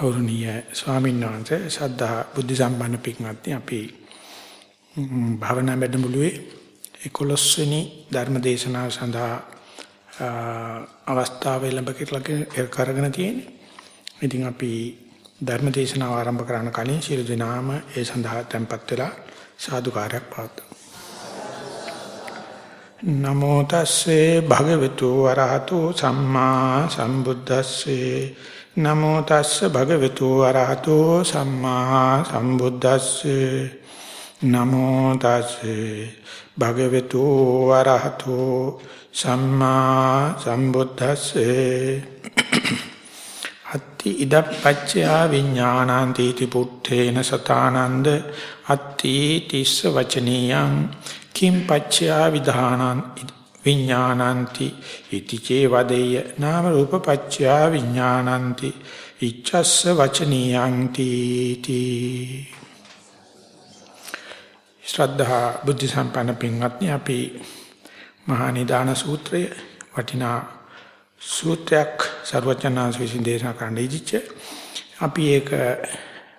ගෞරවනීය ස්වාමීන් වහන්සේ ශ්‍රද්ධා බුද්ධ සම්පන්න පින්වත්නි අපි භාවනා වැඩමුළුවේ 11 වෙනි ධර්ම දේශනාව සඳහා අවස්ථාව ලැබ කරගෙන තියෙන්නේ. ඉතින් අපි ධර්ම දේශනාව ආරම්භ කරන්න කලින් සියලු දෙනාම ඒ සඳහා tempත් වෙලා සාදුකාරයක් පවත්වමු. නමෝ තස්සේ භගවතු වරහතෝ සම්මා සම්බුද්දස්සේ නමෝ තස්ස භගවතු වරහතෝ සම්මා සම්බුද්දස්සේ. නමෝ තස්සේ භගවතු වරහතෝ සම්මා සම්බුද්දස්සේ. අත්ති ඉදප්පච්චය විඥානන්ති ති පුත්තේන සතානන්ද. අත්ති තිස්ස වචනියං කිම් පච්චය විධානං විඥානಂತಿ ඉතිචේ වදෙය නාම රූප පච්චයා විඥානಂತಿ ඉච්ඡස්ස වචනියං තීති ශ්‍රද්ධා බුද්ධ සම්පන්න පින්වත්නි අපි මහා නිදාන සූත්‍රය වටිනා සූත්‍රයක් ਸਰවචනාංශ විසින් දේශනා කරන්න ඉදිච්ච අපි ඒක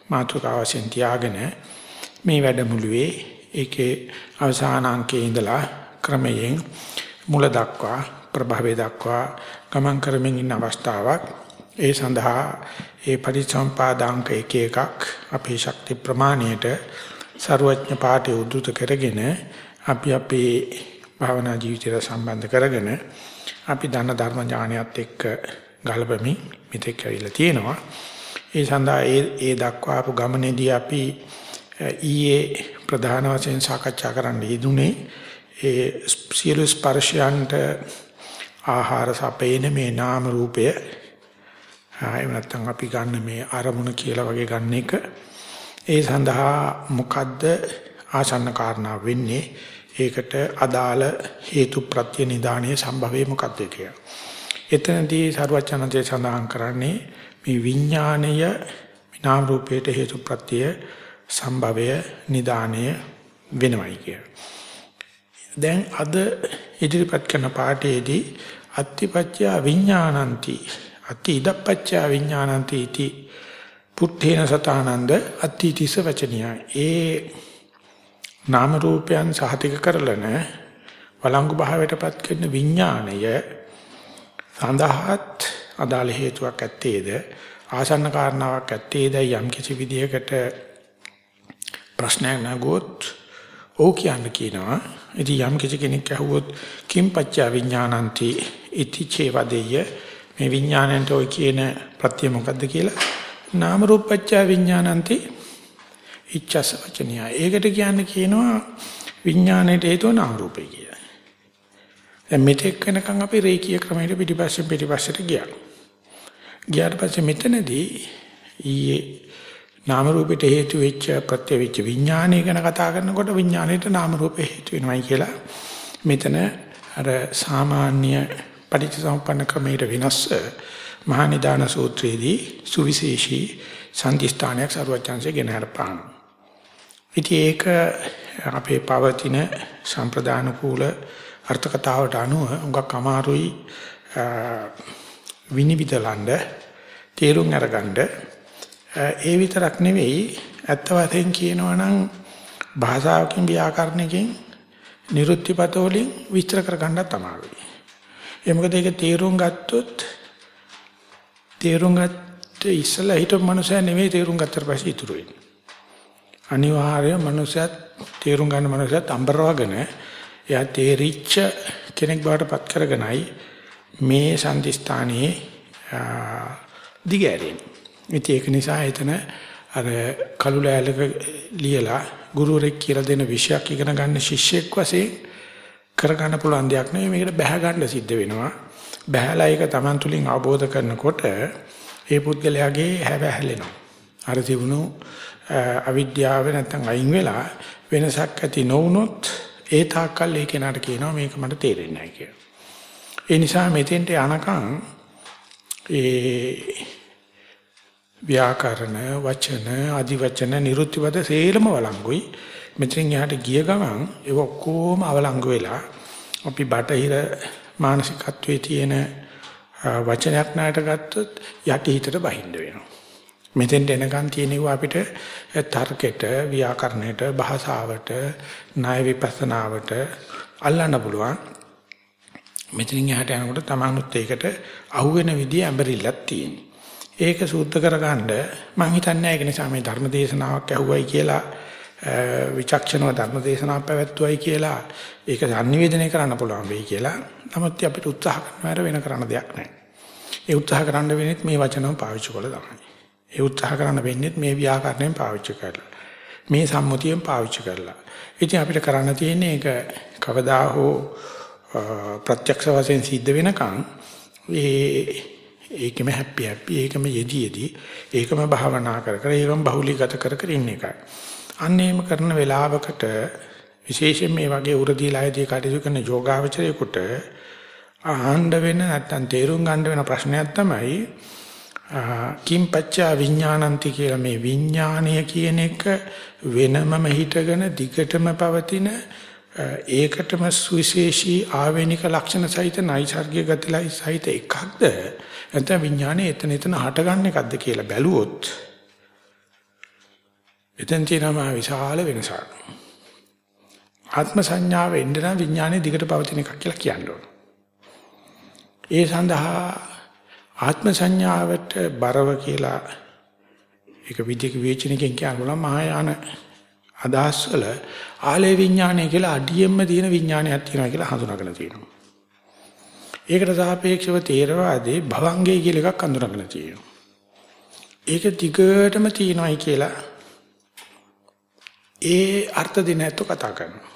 මාතෘකාව වශයෙන් තියාගෙන මේ වැඩමුළුවේ ඒකේ අවසාන අංකයේ ඉඳලා ක්‍රමයෙන් මුල දක්වා ප්‍රභවය දක්වා ගමන් කරමින් ඉන්න අවස්ථාවක් ඒ සඳහා ඒ පරිසම්පාදාංක එක එකක් අපේ ශක්ති ප්‍රමාණයට ਸਰවඥ පාඨය උද්දුත කරගෙන අපි අපේ භාවනා ජීවිතයට සම්බන්ධ කරගෙන අපි දන්න ධර්ම ඥානයත් එක්ක ගලපමින් මෙතෙක් ඇවිල්ලා තියෙනවා. ඒ සඳහා ඒ ඒ දක්වාපු ගමනේදී අපි ඊයේ ප්‍රධාන වශයෙන් සාකච්ඡා කරන්න යෙදුනේ ඒ සියලු ස්පර්ශයන්ට ආහාර සපේන මේ නාම රූපය එහෙම නැත්නම් අපි ගන්න මේ අරමුණ කියලා වගේ ගන්න එක ඒ සඳහා මොකද්ද ආසන්න කාරණා වෙන්නේ ඒකට අදාළ හේතු ප්‍රත්‍ය නිදානයේ සම්භවය මොකක්ද කියලා. එතනදී සරුවචනන්තේ සඳහන් කරන්නේ මේ විඥාණය නාම රූපයට හේතු ප්‍රත්‍ය සම්භවය නිදානය වෙනවයි කියලා. දැන් අද ඉදිරිපත් කරන පාඩයේදී අත්තිපත්‍ය විඥානಂತಿ අති ඉදප්පච්ච විඥානಂತಿ इति පුත්තේන සතානන්ද අත්තිතිස වචනියයි. ඒ නාම රූපයන් සහතික කරලන වළංගු භාවයටපත් කරන විඥාණය සඳහාත් අදාළ හේතුවක් ඇත්තේද? ආසන්න කාරණාවක් ඇත්තේද? යම් කිසි විදියකට ප්‍රශ්නයක් නැගුවොත් ඔව් කියන්න කියනවා. ඉතින් යම් කිසි කෙනෙක් අහුවොත් කිම් පච්චා විඥානಂತಿ ඉති චේවදෙය මේ විඥාණයට ඔය කියන ප්‍රත්‍ය මොකද්ද කියලා නාම රූප පච්චා විඥානಂತಿ ඉච්ඡස වචනිය. ඒකට කියන්නේ කියනවා විඥාණයට හේතුව නාම රූපේ කියලා. දැන් මෙතෙක් වෙනකන් අපි රේකී ක්‍රමයට පිටිපස්සෙන් පිටිපස්සට ගියා. ගියාට පස්සේ මෙතනදී ඊයේ නාම රූපයට හේතු වෙච්ච ප්‍රත්‍ය වෙච්ච විඥානය ගැන කතා කරනකොට විඥාණයට නාම රූප හේතු වෙනවයි කියලා මෙතන අර සාමාන්‍ය පටිච්චසමුප්පන්න ක්‍රමයට වෙනස් මහා නිදාන සූත්‍රයේදී සුවිශේෂී සම්දිස්ථානයක් සරුවචන්සේ ගෙන හරපාන. ඉතින් ඒක අපේ පවතින සම්ප්‍රදාන කූල අර්ථකතාවට අනුව උඟක් අමාරුයි විනිවිදලන්න තේරුම් අරගන්න ඒ විතරක් නෙවෙයි ඇත්ත වශයෙන් කියනවා නම් භාෂාවකින් ව්‍යාකරණකින් නිරුත්තිපත වලින් විස්තර කරගන්නත් අමාරුයි. ඒ මොකද ඒක තේරුම් ගත්තොත් තේරුම් ගත්ත ඉස්සලා හිටපු මනුස්සයා නෙවෙයි තේරුම් ගත්තට පස්සේ ඉතුරු වෙන්නේ. අනිවාර්යයෙන් මනුස්සයාත් තේරුම් ගන්න මනුස්සයාත් අඹරවගෙන එයා තේරිච්ච කෙනෙක් බවට පත් කරගෙනයි මේ සම්දිස්ථානයේ දිගෑරෙන්නේ. ඉතින් ඒක නිසා එතන අර කළු ලෑල්ලක ලියලා ගුරුවරෙක් කියලා දෙන විෂයක් ඉගෙන ගන්න ශිෂ්‍යෙක් වශයෙන් කරගන්න පුළුවන් දෙයක් නෙවෙයි මේකට බැහැ ගන්න සිද්ධ වෙනවා. බැහැලා ඒක Taman තුලින් අවබෝධ කරනකොට ඒ පුද්ගලයාගේ හැව හැලෙනවා. අර තිබුණු අවිද්‍යාව නැත්තම් අයින් වෙලා වෙනසක් ඇති නොවුනොත් ඒ තාක්කල් ඒ කෙනාට කියනවා මේක මට තේරෙන්නේ නැහැ කියලා. ඒ නිසා මෙතෙන්ට යනකම් ඒ ව්‍යාකරණ වචන আদি වචන නිරුත්තිපද සේලම වළංගුයි මෙතෙන් එහාට ගිය ගමන් ඒක ඔක්කොම අවලංගු වෙලා අපි බටහිර මානසිකත්වයේ තියෙන වචනයක් නායට ගත්තොත් යටි හිතට බහිඳ වෙනවා මෙතෙන්ට එනකන් තියෙනවා අපිට තර්කයට, ව්‍යාකරණයට, භාෂාවට, ණය විපස්සනාවට අල්ලන්න පුළුවන්. මෙතනින් එහාට යනකොට තමනුත් ඒකට අහුවෙන විදිය ඇඹරිල්ලක් තියෙනවා. ඒක සූත්‍ර කරගන්න මම හිතන්නේ ඒක නිසා මේ ධර්ම දේශනාවක් ඇහුවයි කියලා විචක්ෂණව ධර්ම දේශනාවක් පැවැත්වුවයි කියලා ඒක sannivedanaya කරන්න පුළුවන් වෙයි කියලා. නමුත් අපිට උත්සාහ කරනවා වෙන කරන්න දෙයක් නැහැ. ඒ උත්සාහ කරන්න වෙන්නේ මේ වචනම පාවිච්චි කළා තමයි. ඒ උත්සාහ කරන්න වෙන්නේ මේ ව්‍යාකරණයෙන් පාවිච්චි කරලා. මේ සම්මුතියෙන් පාවිච්චි කරලා. ඉතින් අපිට කරන්න තියෙන්නේ ඒක කවදා හෝ ප්‍රත්‍යක්ෂ වශයෙන් සිද්ධ වෙනකන් ඒ ඒකෙම හැපි හැපි ඒකම යෙදී යෙදී ඒකම භාවනා කර කර ඒකම බහුලීගත කර කර ඉන්න එකයි. අන්න එහෙම කරන වෙලාවකට විශේෂයෙන් මේ වගේ උරදීලායේදී කටයුතු කරන යෝගාවචරයෙකුට අහන්න වෙන නැත්තම් තේරුම් ගන්න වෙන ප්‍රශ්නයක් තමයි කිම්පච්චා විඥානන්ති කියලා මේ විඥානය කියන එක වෙනමම හිටගෙන දිගටම පවතින ඒකටම සුවිශේෂී ආවේනික ලක්ෂණ සහිත නයිසර්ගික ගතිලයි සහිත එකක්ද නැත්නම් විඥානේ එතන එතන හටගන්න එකක්ද කියලා බැලුවොත් එතෙන් තියෙනවා විශාල වෙනසක්. ආත්ම සංඥාව එන්න නම් විඥානේ දිගට පවතින එකක් කියලා කියන්න ඕන. ඒ සඳහා ආත්ම සංඥාවට බරව කියලා ඒක විද්‍යික විචිනකින් කියනවා මහායාන අදහස් වල ආලේ විඥානය කියලා අඩියෙන්ම තියෙන විඥානයක් තියෙනවා කියලා හඳුනාගෙන තියෙනවා. ඒකට සාපේක්ෂව තේරවාදී භවංගේ කියලා එකක් අඳුරගෙන තියෙනවා. ඒක දිගටම තියෙනවායි කියලා ඒ අර්ථ දිනයත් කතා කරනවා.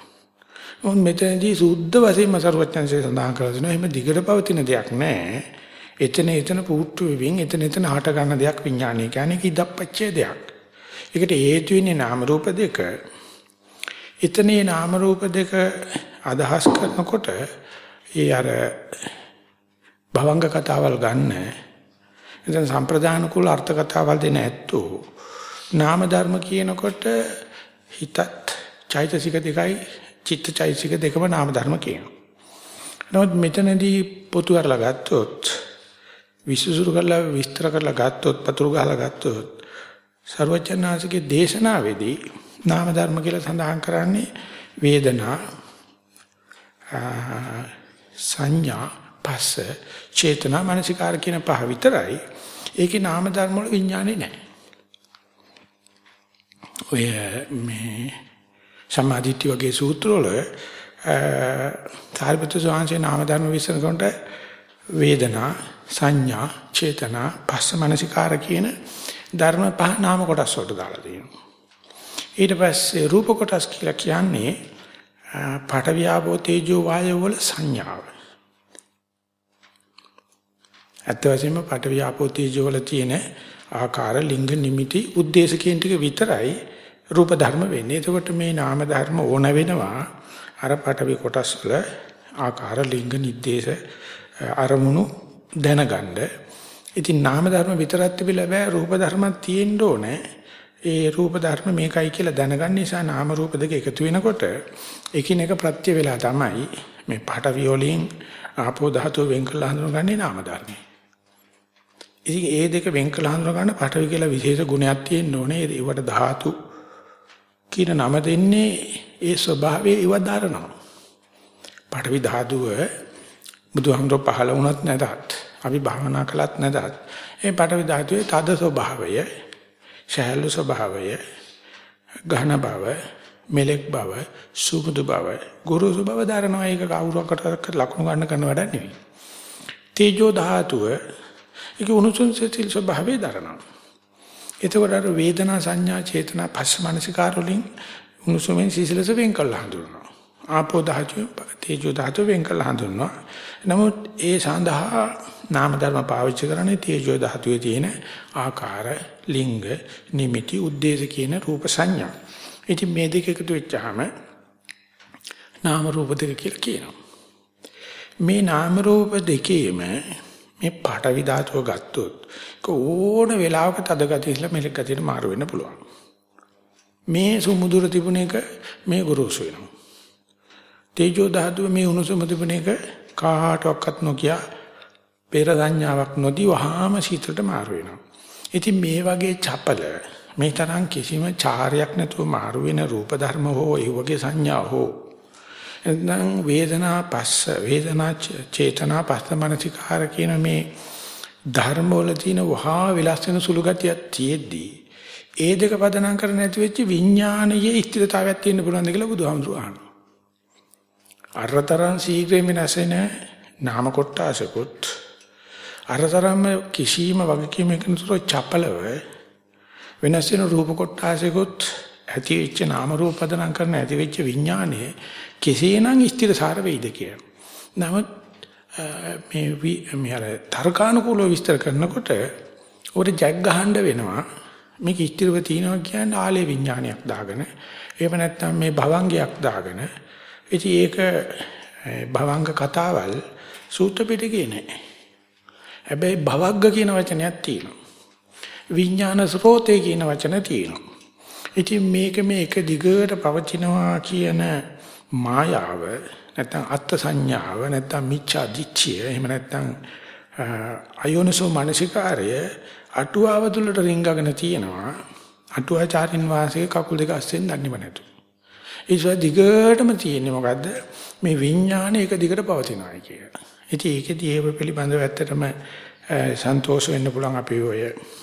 මොන් මෙතනදී සුද්ධ වශයෙන්ම සරුවචනසේ සඳහන් කරලා දෙනවා. එහෙම දිගට පවතින දෙයක් නැහැ. එතන එතන පුට්ටු වෙමින් එතන එතන හට ගන්න දෙයක් විඥානය කියන්නේ කිදප්පච්චේ දෙයක්. ඒකට හේතු වෙන්නේ නාම රූප දෙක. එතනේ නාම රූප දෙක අදහස් කරනකොට ඒ අර භවංග කතාවල් ගන්න එතන සම්ප්‍රදාන කුල අර්ථ කතාවල් දෙන ඇත්තෝ නාම ධර්ම කියනකොට හිතත් චෛතසික දෙකයි චිත්ත චෛතසික දෙකම නාම ධර්ම කියනවා. නමුත් මෙතනදී පොතු කරලා ගත්තොත් විශ්සුසුරු කරලා විස්තර කරලා ගත්තොත් පතුරු ගහලා ගත්තොත් ਸਰවචනාසිකේ දේශනාවේදී නාම ධර්ම කියලා සඳහන් කරන්නේ වේදනා සංඥා පස්ස චේතනා මනසිකාර කියන පහ විතරයි. ඒකේ නාම ධර්ම වල විඥානේ නැහැ. ඔය මේ සමාධිත්‍ය වගේ සූත්‍ර වල සාරිපුත්‍ර ස්වාමීන් නාම ධර්ම විශ්ලේෂණ කරනට වේදනා සංඥා චේතනා පස්ස මනසිකාර කියන ධර්ම පහ නාම කොටස් වලට දාලා තියෙනවා. ඊට පස්සේ රූප කොටස් කියලා කියන්නේ පඨවියාපෝ තේජෝ වායෝ වල සංඥාව. ඇත්ත වශයෙන්ම පඨවි ආපෝ තේජෝ වල තියෙන ආකාර ලිංග නිමිති උද්දේශ කියන ටික විතරයි රූප ධර්ම වෙන්නේ. එතකොට මේ නාම ධර්ම ඕන වෙනවා අර පඨවි කොටස් වල ආකාර ලිංග නිද්දේශ අරමුණු දැනගන්න. ඉතින් නාම ධර්ම විතරක් තිබිලා බෑ රූප ධර්මත් තියෙන්න ඕනේ. ඒ රූප ධර්ම මේකයි කියලා දැනගන්න නිසා නාම රූප දෙක එකතු වෙනකොට එකිනෙක ප්‍රත්‍ය වේලා තමයි මේ පඨවි වලින් ආපෝ ධාතුව වෙන් කරලා හඳුනගන්නේ නාම ධර්මයි. ඉතින් ඒ දෙක වෙන් කළ හඳුනා ගන්න පටවි කියලා විශේෂ ගුණයක් තියෙන්න ඕනේ. ඒවට ධාතු කියන නම දෙන්නේ ඒ ස්වභාවයේ ඉව දරනවා. පටවි ධාතුව බුදුහමරෝ පහළ වුණත් නැතත් අපි භාවනා කළත් නැතත් ඒ පටවි ධාතුවේ තද ස්වභාවය, ශාලු ස්වභාවය, ඝන බව, මෙලෙක් බව, සුමුදු බව, ගුරුසු බව දරනවා. ඒක කවුරකට ලකුණු ගන්න කරන වැඩක් නෙවෙයි. තේජෝ ධාතුව ඒක උණුසුම් සිතිල් ස්වභාවය දරනවා. එතකොට අර වේදනා සංඥා චේතනා පස්ස මනසිකාර වලින් උණුසුමෙන් සිසිලස වෙන් කළා හඳුනනවා. ආපෝ ධාතු තේජෝ ධාතු වෙන් කළා හඳුනනවා. නමුත් ඒ සඳහා නාම ධර්ම පාවිච්චි කරන්නේ තේජෝ ධාතුවේ තියෙන ආකාර, ලිංග, නිමිති, උද්දේශ කියන රූප සංඥා. ඉතින් මේ දෙක එකතු වෙච්චාම නාම රූප දෙක කියලා කියනවා. මේ නාම රූප දෙකේම මේ පාඨවි ධාතුව ගත්තොත් ඕන වෙලාවක තද ගතිය ඉස්ලා මෙලෙක් ගතියට මාරු වෙන්න පුළුවන්. මේ සුමුදුර තිබුණ එක මේ ගුරුසු වෙනවා. තේජෝ ධාතුව මේ උණුසුම තිබුණ එක කාටවත් නොකිය පෙර සංඥාවක් නොදී වහාම සීතලට මාරු වෙනවා. ඉතින් මේ වගේ චපල මේ තරම් කිසිම චාරයක් නැතුව මාරු වෙන රූප ධර්ම හෝ ඒ වගේ සංඥා හෝ එනම් වේදනා පස්ස වේදනා චේතනා පස්ස මනසිකාර කියන මේ ධර්ම වල තියෙන වහා විලාස වෙන සුළු ගතියක් තියෙද්දී ඒ දෙක පදනම් කර නැති වෙච්ච විඥානයේ ස්ථිරතාවයක් තියෙන්න පුළුවන්ද කියලා බුදුහාමුදුරුවෝ අහනවා. අරතරන් සීඝ්‍රයෙන් වෙනසෙන නාම කොටාසකුත් අරතරම් කිසිම වගකීමකින් තොර චපලව වෙනස් වෙන රූප කොටාසකුත් ඇති වෙච්ච නාම රූප පදනම් කරන ඇති වෙච්ච විඥානයේ කෙසේනම් ස්ථිරසාර වෙයිද කියලා. නමුත් මේ මේ අර තර්කානුකූලව විස්තර කරනකොට උඩ ජග් ගහන්න වෙනවා. මේක ස්ථිරව තියෙනවා කියන්නේ ආලේ විඥානයක් දාගෙන එහෙම නැත්නම් මේ භවංගයක් දාගෙන ඉතින් ඒක භවංග කතාවල් සූත්‍ර පිටකේ නැහැ. හැබැයි භවග්ග කියන වචනයක් තියෙනවා. විඥාන ස්රෝතේ කියන වචන තියෙනවා. ඉතින් මේක මේ එක දිගට පවතිනවා කියන මායාව නැත්නම් අත්ත් සංඥාව නැත්නම් මිච්ඡා දිච්ඡය එහෙම නැත්නම් අයෝනසෝ මානසිකාරය අටුවාව තුළට රිංගගෙන තියෙනවා අටුවාචාරින් වාසයේ කකුල් දෙක අස්සෙන් දන්නේම නැතු. ඒසො දිගටම තියෙන්නේ මොකද්ද මේ විඥානය එක දිගට පවතිනවා කියලා. ඉතින් ඒකෙදී ඒව පිළිබඳව ඇත්තටම සන්තෝෂ වෙන්න පුළුවන් අපි ඔය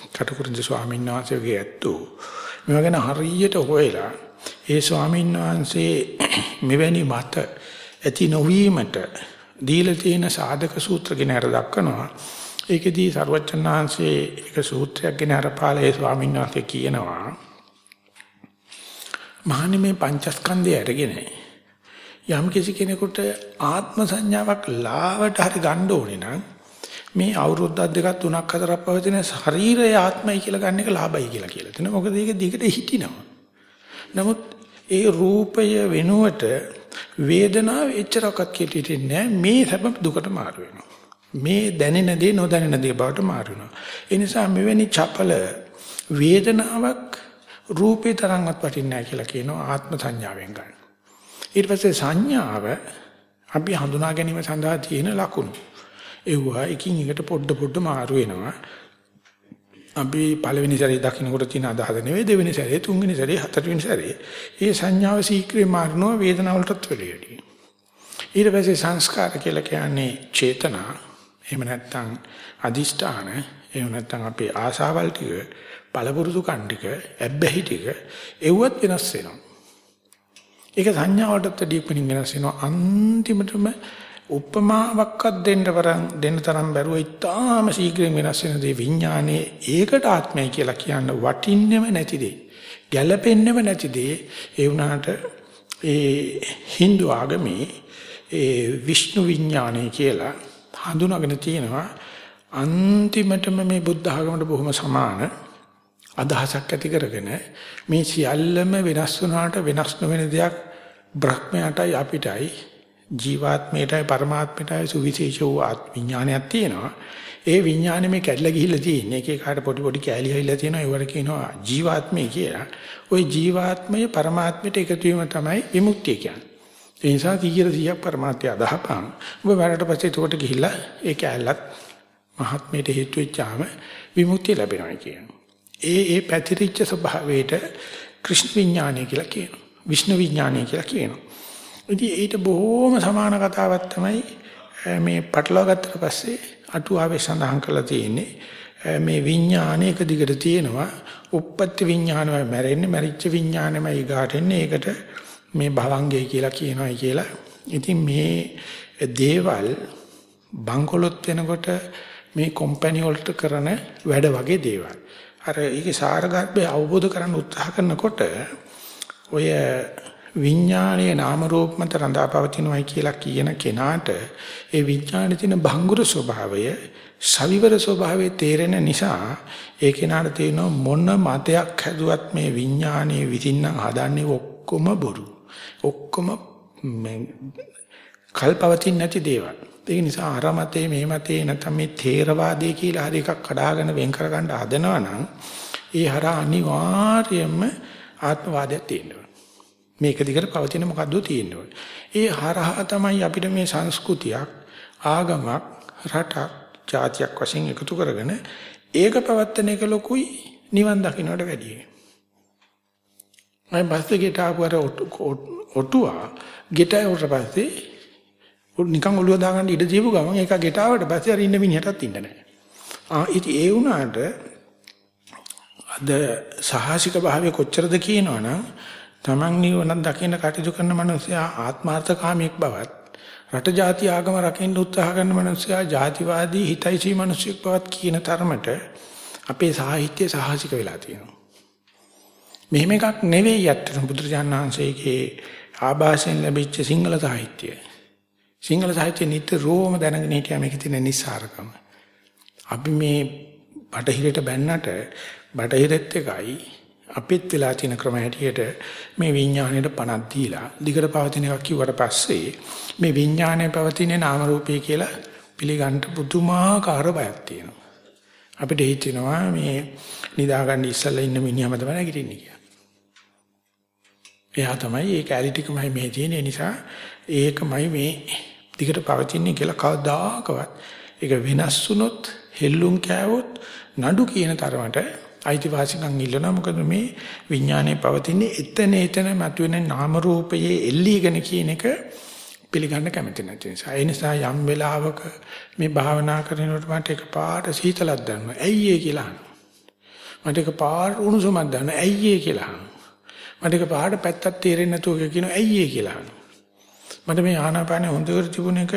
කටුකුරුන්ද ස්වාමීන් වහන්සේගේ ඇත්තෝ. මේවා ගැන හරියට හොයලා ඒ ස්වාමීන් වහන්සේ මෙවැනි මත ඇති නොවීමට දීලා තියෙන සාධක සූත්‍ර ගැන අර දක්වනවා. ඒකෙදී සර්වචන් වහන්සේ එක සූත්‍රයක් ගැන අර පාළේ ස්වාමීන් වහන්සේ කියනවා. මහන්නේ මේ පංචස්කන්ධය අරගෙන යම් කිසි කෙනෙකුට ආත්ම සංඥාවක් ලාවට හරි ගන්න ඕනේ නම් මේ අවුරුද්දක් දෙකක් තුනක් හතරක් පවතින ශරීරය ආත්මයි කියලා ගන්න එක ලාභයි කියලා කියලා තියෙනවා. මොකද ඒක දිගට හිටිනවා. නමුත් ඒ රූපය වෙනුවට වේදනාව එච්චරක්වත් කෙටිෙන්නේ මේ සැප දුකට මාරු වෙනවා. මේ දැනෙන දේ නොදැනෙන දේ බවට මාරු වෙනවා. ඒ නිසා මෙවැනි චපල වේදනාවක් රූපේ තරම්වත් වටින්නේ නැහැ කියලා කියනවා ආත්ම සංඥාවෙන් ගන්න. ඊට පස්සේ සංඥාව අපි හඳුනා ගැනීම සඳහා තියෙන ලකුණු. ඒවා එකින් එකට පොඩ පොඩ මාරු වෙනවා. අපි පළවෙනි සැරේ දකින්නකොට තියෙන අදහස නෙවෙයි දෙවෙනි සැරේ තුන්වෙනි සැරේ හතරවෙනි සැරේ. ඒ සංඥාව සීක්‍රේ මාරනවා වේදනාවලටත් වැඩි. ඊට පස්සේ සංස්කාර කියලා කියන්නේ චේතනා. එහෙම නැත්නම් අදිෂ්ඨාන. එහෙම නැත්නම් අපේ ආසාවල් ටික, පළපුරුදු කණ්ඩික, ඇබ්බැහි ටික එව්වත් වෙනස් වෙනවා. ඒක සංඥාවටත් දීපණින් වෙනස් වෙනවා. අන්තිමටම උපමාවක්වත් දෙන්න තරම් දෙන්න තරම් බැරුව ඉතාම ශීඝ්‍රයෙන් වෙනස් වෙන දේ විඥානයේ ඒකට ආත්මය කියලා කියන්න වටින්නෙම නැති දේ. ගැළපෙන්නෙම නැති දේ ඒ වුණාට ඒ Hindu ආගමේ ඒ විෂ්ණු විඥානය කියලා හඳුනාගෙන තියෙනවා අන්තිමටම මේ බුද්ධ ආගමට බොහොම සමාන අදහසක් ඇති කරගෙන මේ සියල්ලම වෙනස් වුණාට වෙනස් නොවන දෙයක් බ්‍රහ්මයටයි අපිටයි ජීවාත්මයටයි පරමාත්මයටයි සුවිශේෂ වූ විඥානයක් තියෙනවා. ඒ විඥානේ මේ කැඩලා ගිහිල්ලා තියෙන්නේ. එක එකට පොඩි පොඩි කැලි හැලිලා තියෙනවා. ඒවට කියනවා ජීවාත්මය කියලා. ওই ජීවාත්මය පරමාත්මයට එකතු වීම තමයි විමුක්තිය කියන්නේ. ඒ නිසා 100 පරමාර්ථය අදහපන්. ඔබ වැඩට පස්සේ එතකොට ගිහිල්ලා ඒ කැලලත් මහත්මයට හේතු වෙච්චාම විමුක්තිය ලැබෙනවා කියනවා. ඒ ඒ පැතිරිච්ච ස්වභාවයට කෘෂ්ණ විඥානය කියලා කියනවා. විෂ්ණු විඥානය කියලා කියනවා. ඉතින් ඊට බොහොම සමාන කතාවක් තමයි මේ පටලවා ගත්තට පස්සේ අටුවාවේ සඳහන් කරලා තියෙන්නේ මේ විඥානය එක දිගට තියෙනවා උප්පත්ති විඥානමයි මැරෙන්නේ මැරිච්ච විඥානමයි ඊගාට එන්නේ ඒකට මේ භවංගය කියලා කියනවායි කියලා ඉතින් මේ දේවල් බංකොලොත් වෙනකොට මේ කම්පැනි වලට කරන වැඩ වගේ දේවල් අර ඒකේ සාරගර්භය අවබෝධ කරගන්න උත්සාහ කරනකොට ඔය විඥානයේ නාම රූප මත රඳාපවතිනවයි කියලා කියන කෙනාට ඒ විඥානයේ තියෙන භංගුර ස්වභාවය සවිවර ස්වභාවය තේරෙන නිසා ඒ කෙනාට තේරෙන මොන මතයක් හැදුවත් මේ විඥානයේ විසින්නම් හදන්නේ ඔක්කොම බොරු. ඔක්කොම කල්පවතින් නැති දේවල්. ඒක නිසා අර මතේ මේ මතේ නැත්නම් මේ තේරවාදයේ කියලා හරි එකක් කඩාගෙන වෙන් කරගන්න හදනවා නම් ඒ හරහා අනිවාර්යයෙන්ම ආත්මවාදයක් තියෙනවා. මේක දිගට පවතින මොකද්ද තියෙන්නේ. ඒ හරහා තමයි අපිට මේ සංස්කෘතියක් ආගමක් රටක් ජාතියක් වශයෙන් එකතු කරගෙන ඒක පවත්තන එක ලොකුයි නිවන් දකින්නට වැඩියි. මම බස් එකේ තාපුවර ඔටුවා ගෙටාවට පස්සේ නිකන් ඔළුව දාගන්න ඉඩ දීපු ගමන් ඒක ගෙටාවට පස්සේ අර ඉන්න මිනිහටත් ඉන්න නැහැ. ආ ඉතින් ඒ වුණාට අද සාහසික භාවය කොච්චරද කියනවනම් Taman නිවනක් දකින්න කටයුතු කරන මනුස්සයා ආත්මార్థකාමීක් බවත් රට ජාති ආගම රකින්න උත්සාහ කරන මනුස්සයා ජාතිවාදී හිතයිසී මිනිසෙක් බවත් කියන තරමට අපේ සාහිත්‍ය සාහසික වෙලා තියෙනවා. මෙහෙම එකක් නෙවෙයි අත්‍තර බුදුරජාණන් වහන්සේගේ ආభాසයෙන් ලැබිච්ච සිංහල සාහිත්‍යය. සිංහල සාහිත්‍ය නිතරම දැනගෙන හිටියා මේකේ තියෙන නිස්සාරකම. අපි මේ බටහිරට බැන්නට බටහිරෙත් එකයි අපිත් වෙලා තියෙන ක්‍රම හැටියට මේ විඥාණයට පණක් දීලා දිගට පවතින එකක් කිව්වට පස්සේ මේ විඥාණය පවතින නාම රූපය කියලා පිළිගන්න පුදුමාකාර බයක් තියෙනවා. අපිට හිතෙනවා මේ නිදාගන්න ඉස්සලා ඉන්න මිනිහම තමයි නැගිටින්නේ කියලා. එයා තමයි ඒ කැලිටිකමයි මේ තියෙන නිසා ඒකමයි මේ දිගට පවතින්නේ කියලා කවදාකවත්. ඒක වෙනස් වුනොත් හෙල්ලුම් කෑවොත් නඩු කියන තරමට අයිතිවාසිකම් ඉල්ලනවා. මොකද මේ විඥානයේ පවතින්නේ එතන එතන මතුවෙන නාම රූපයේ එල්ලීගෙන කියන එක පිළිගන්න කැමති නැති නිසා. ඒ නිසා යම් වෙලාවක මේ භාවනා කරනකොට මට එකපාරට සීතලක් දැනෙනවා ඇයි ඒ කියලා අහනවා. මට එකපාරට උණුසුමක් දැනෙනවා ඇයි ඒ කියලා අහනවා. මට එකපාරට පැත්තක් තේරෙන්නේ නැතුව කියනවා. ඇයි ඒ කියලා අහනවා. මට මේ ආනාපානෙ හොඳට තිබුණ එක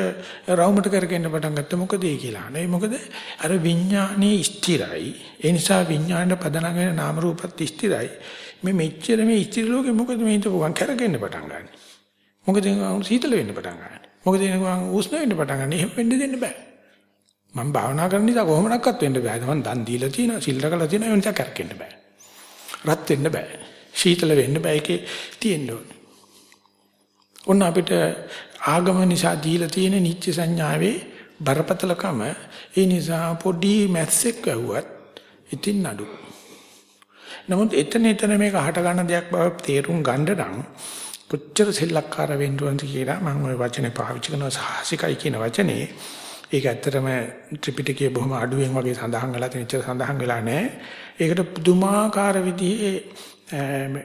රවුමට කරගෙන පටන් ගත්තා මොකද ඒ කියලා. නේ මොකද අර විඥානේ ස්ථිරයි. ඒ නිසා විඥාණයට පදනම් වෙන නාම රූපත් ස්ථිරයි. මේ මෙච්චර මේ ස්ථිර ලෝකෙ මොකද මේ හිතපුවන් කරගෙන පටන් ගන්න. මොකද සීතල වෙන්න පටන් ගන්න. මොකද එනකම් උෂ්ණ වෙන්න පටන් ගන්න. එහෙම වෙන්න දෙන්න බෑ. මම භාවනා කරන නිසා කොහොමනක්වත් වෙන්න බෑ. මම දන් දීලා තියෙනවා, සිල් රැකලා තියෙනවා, ඒ නිසා කරකෙන්න බෑ. රත් වෙන්න බෑ. සීතල වෙන්න බෑ. ඒකේ තියෙන්න ඕනේ. ඔන්න අපිට ආගම නිසා දීලා තියෙන නිත්‍ය සංඥාවේ බරපතලකම ඒ නිසා පොඩි මැස්සෙක් වැහුවත් ඉතින් නඩු. නමුත් එතන එතන මේක හට ගන්න දෙයක් බව තේරුම් ගන්න නම් කොච්චර සෙල්ලක්කාර වෙන්න ඕනද කියලා මම ওই වචනේ පාවිච්චි කරනවා සාහසිකයි කියන වචනේ. ඒක ඇත්තටම ත්‍රිපිටකයේ බොහොම අඩුවෙන් වගේ සඳහන් වෙලා තියෙන ඉච්ඡා සඳහන් වෙලා නැහැ. ඒකට පුදුමාකාර විදිහේ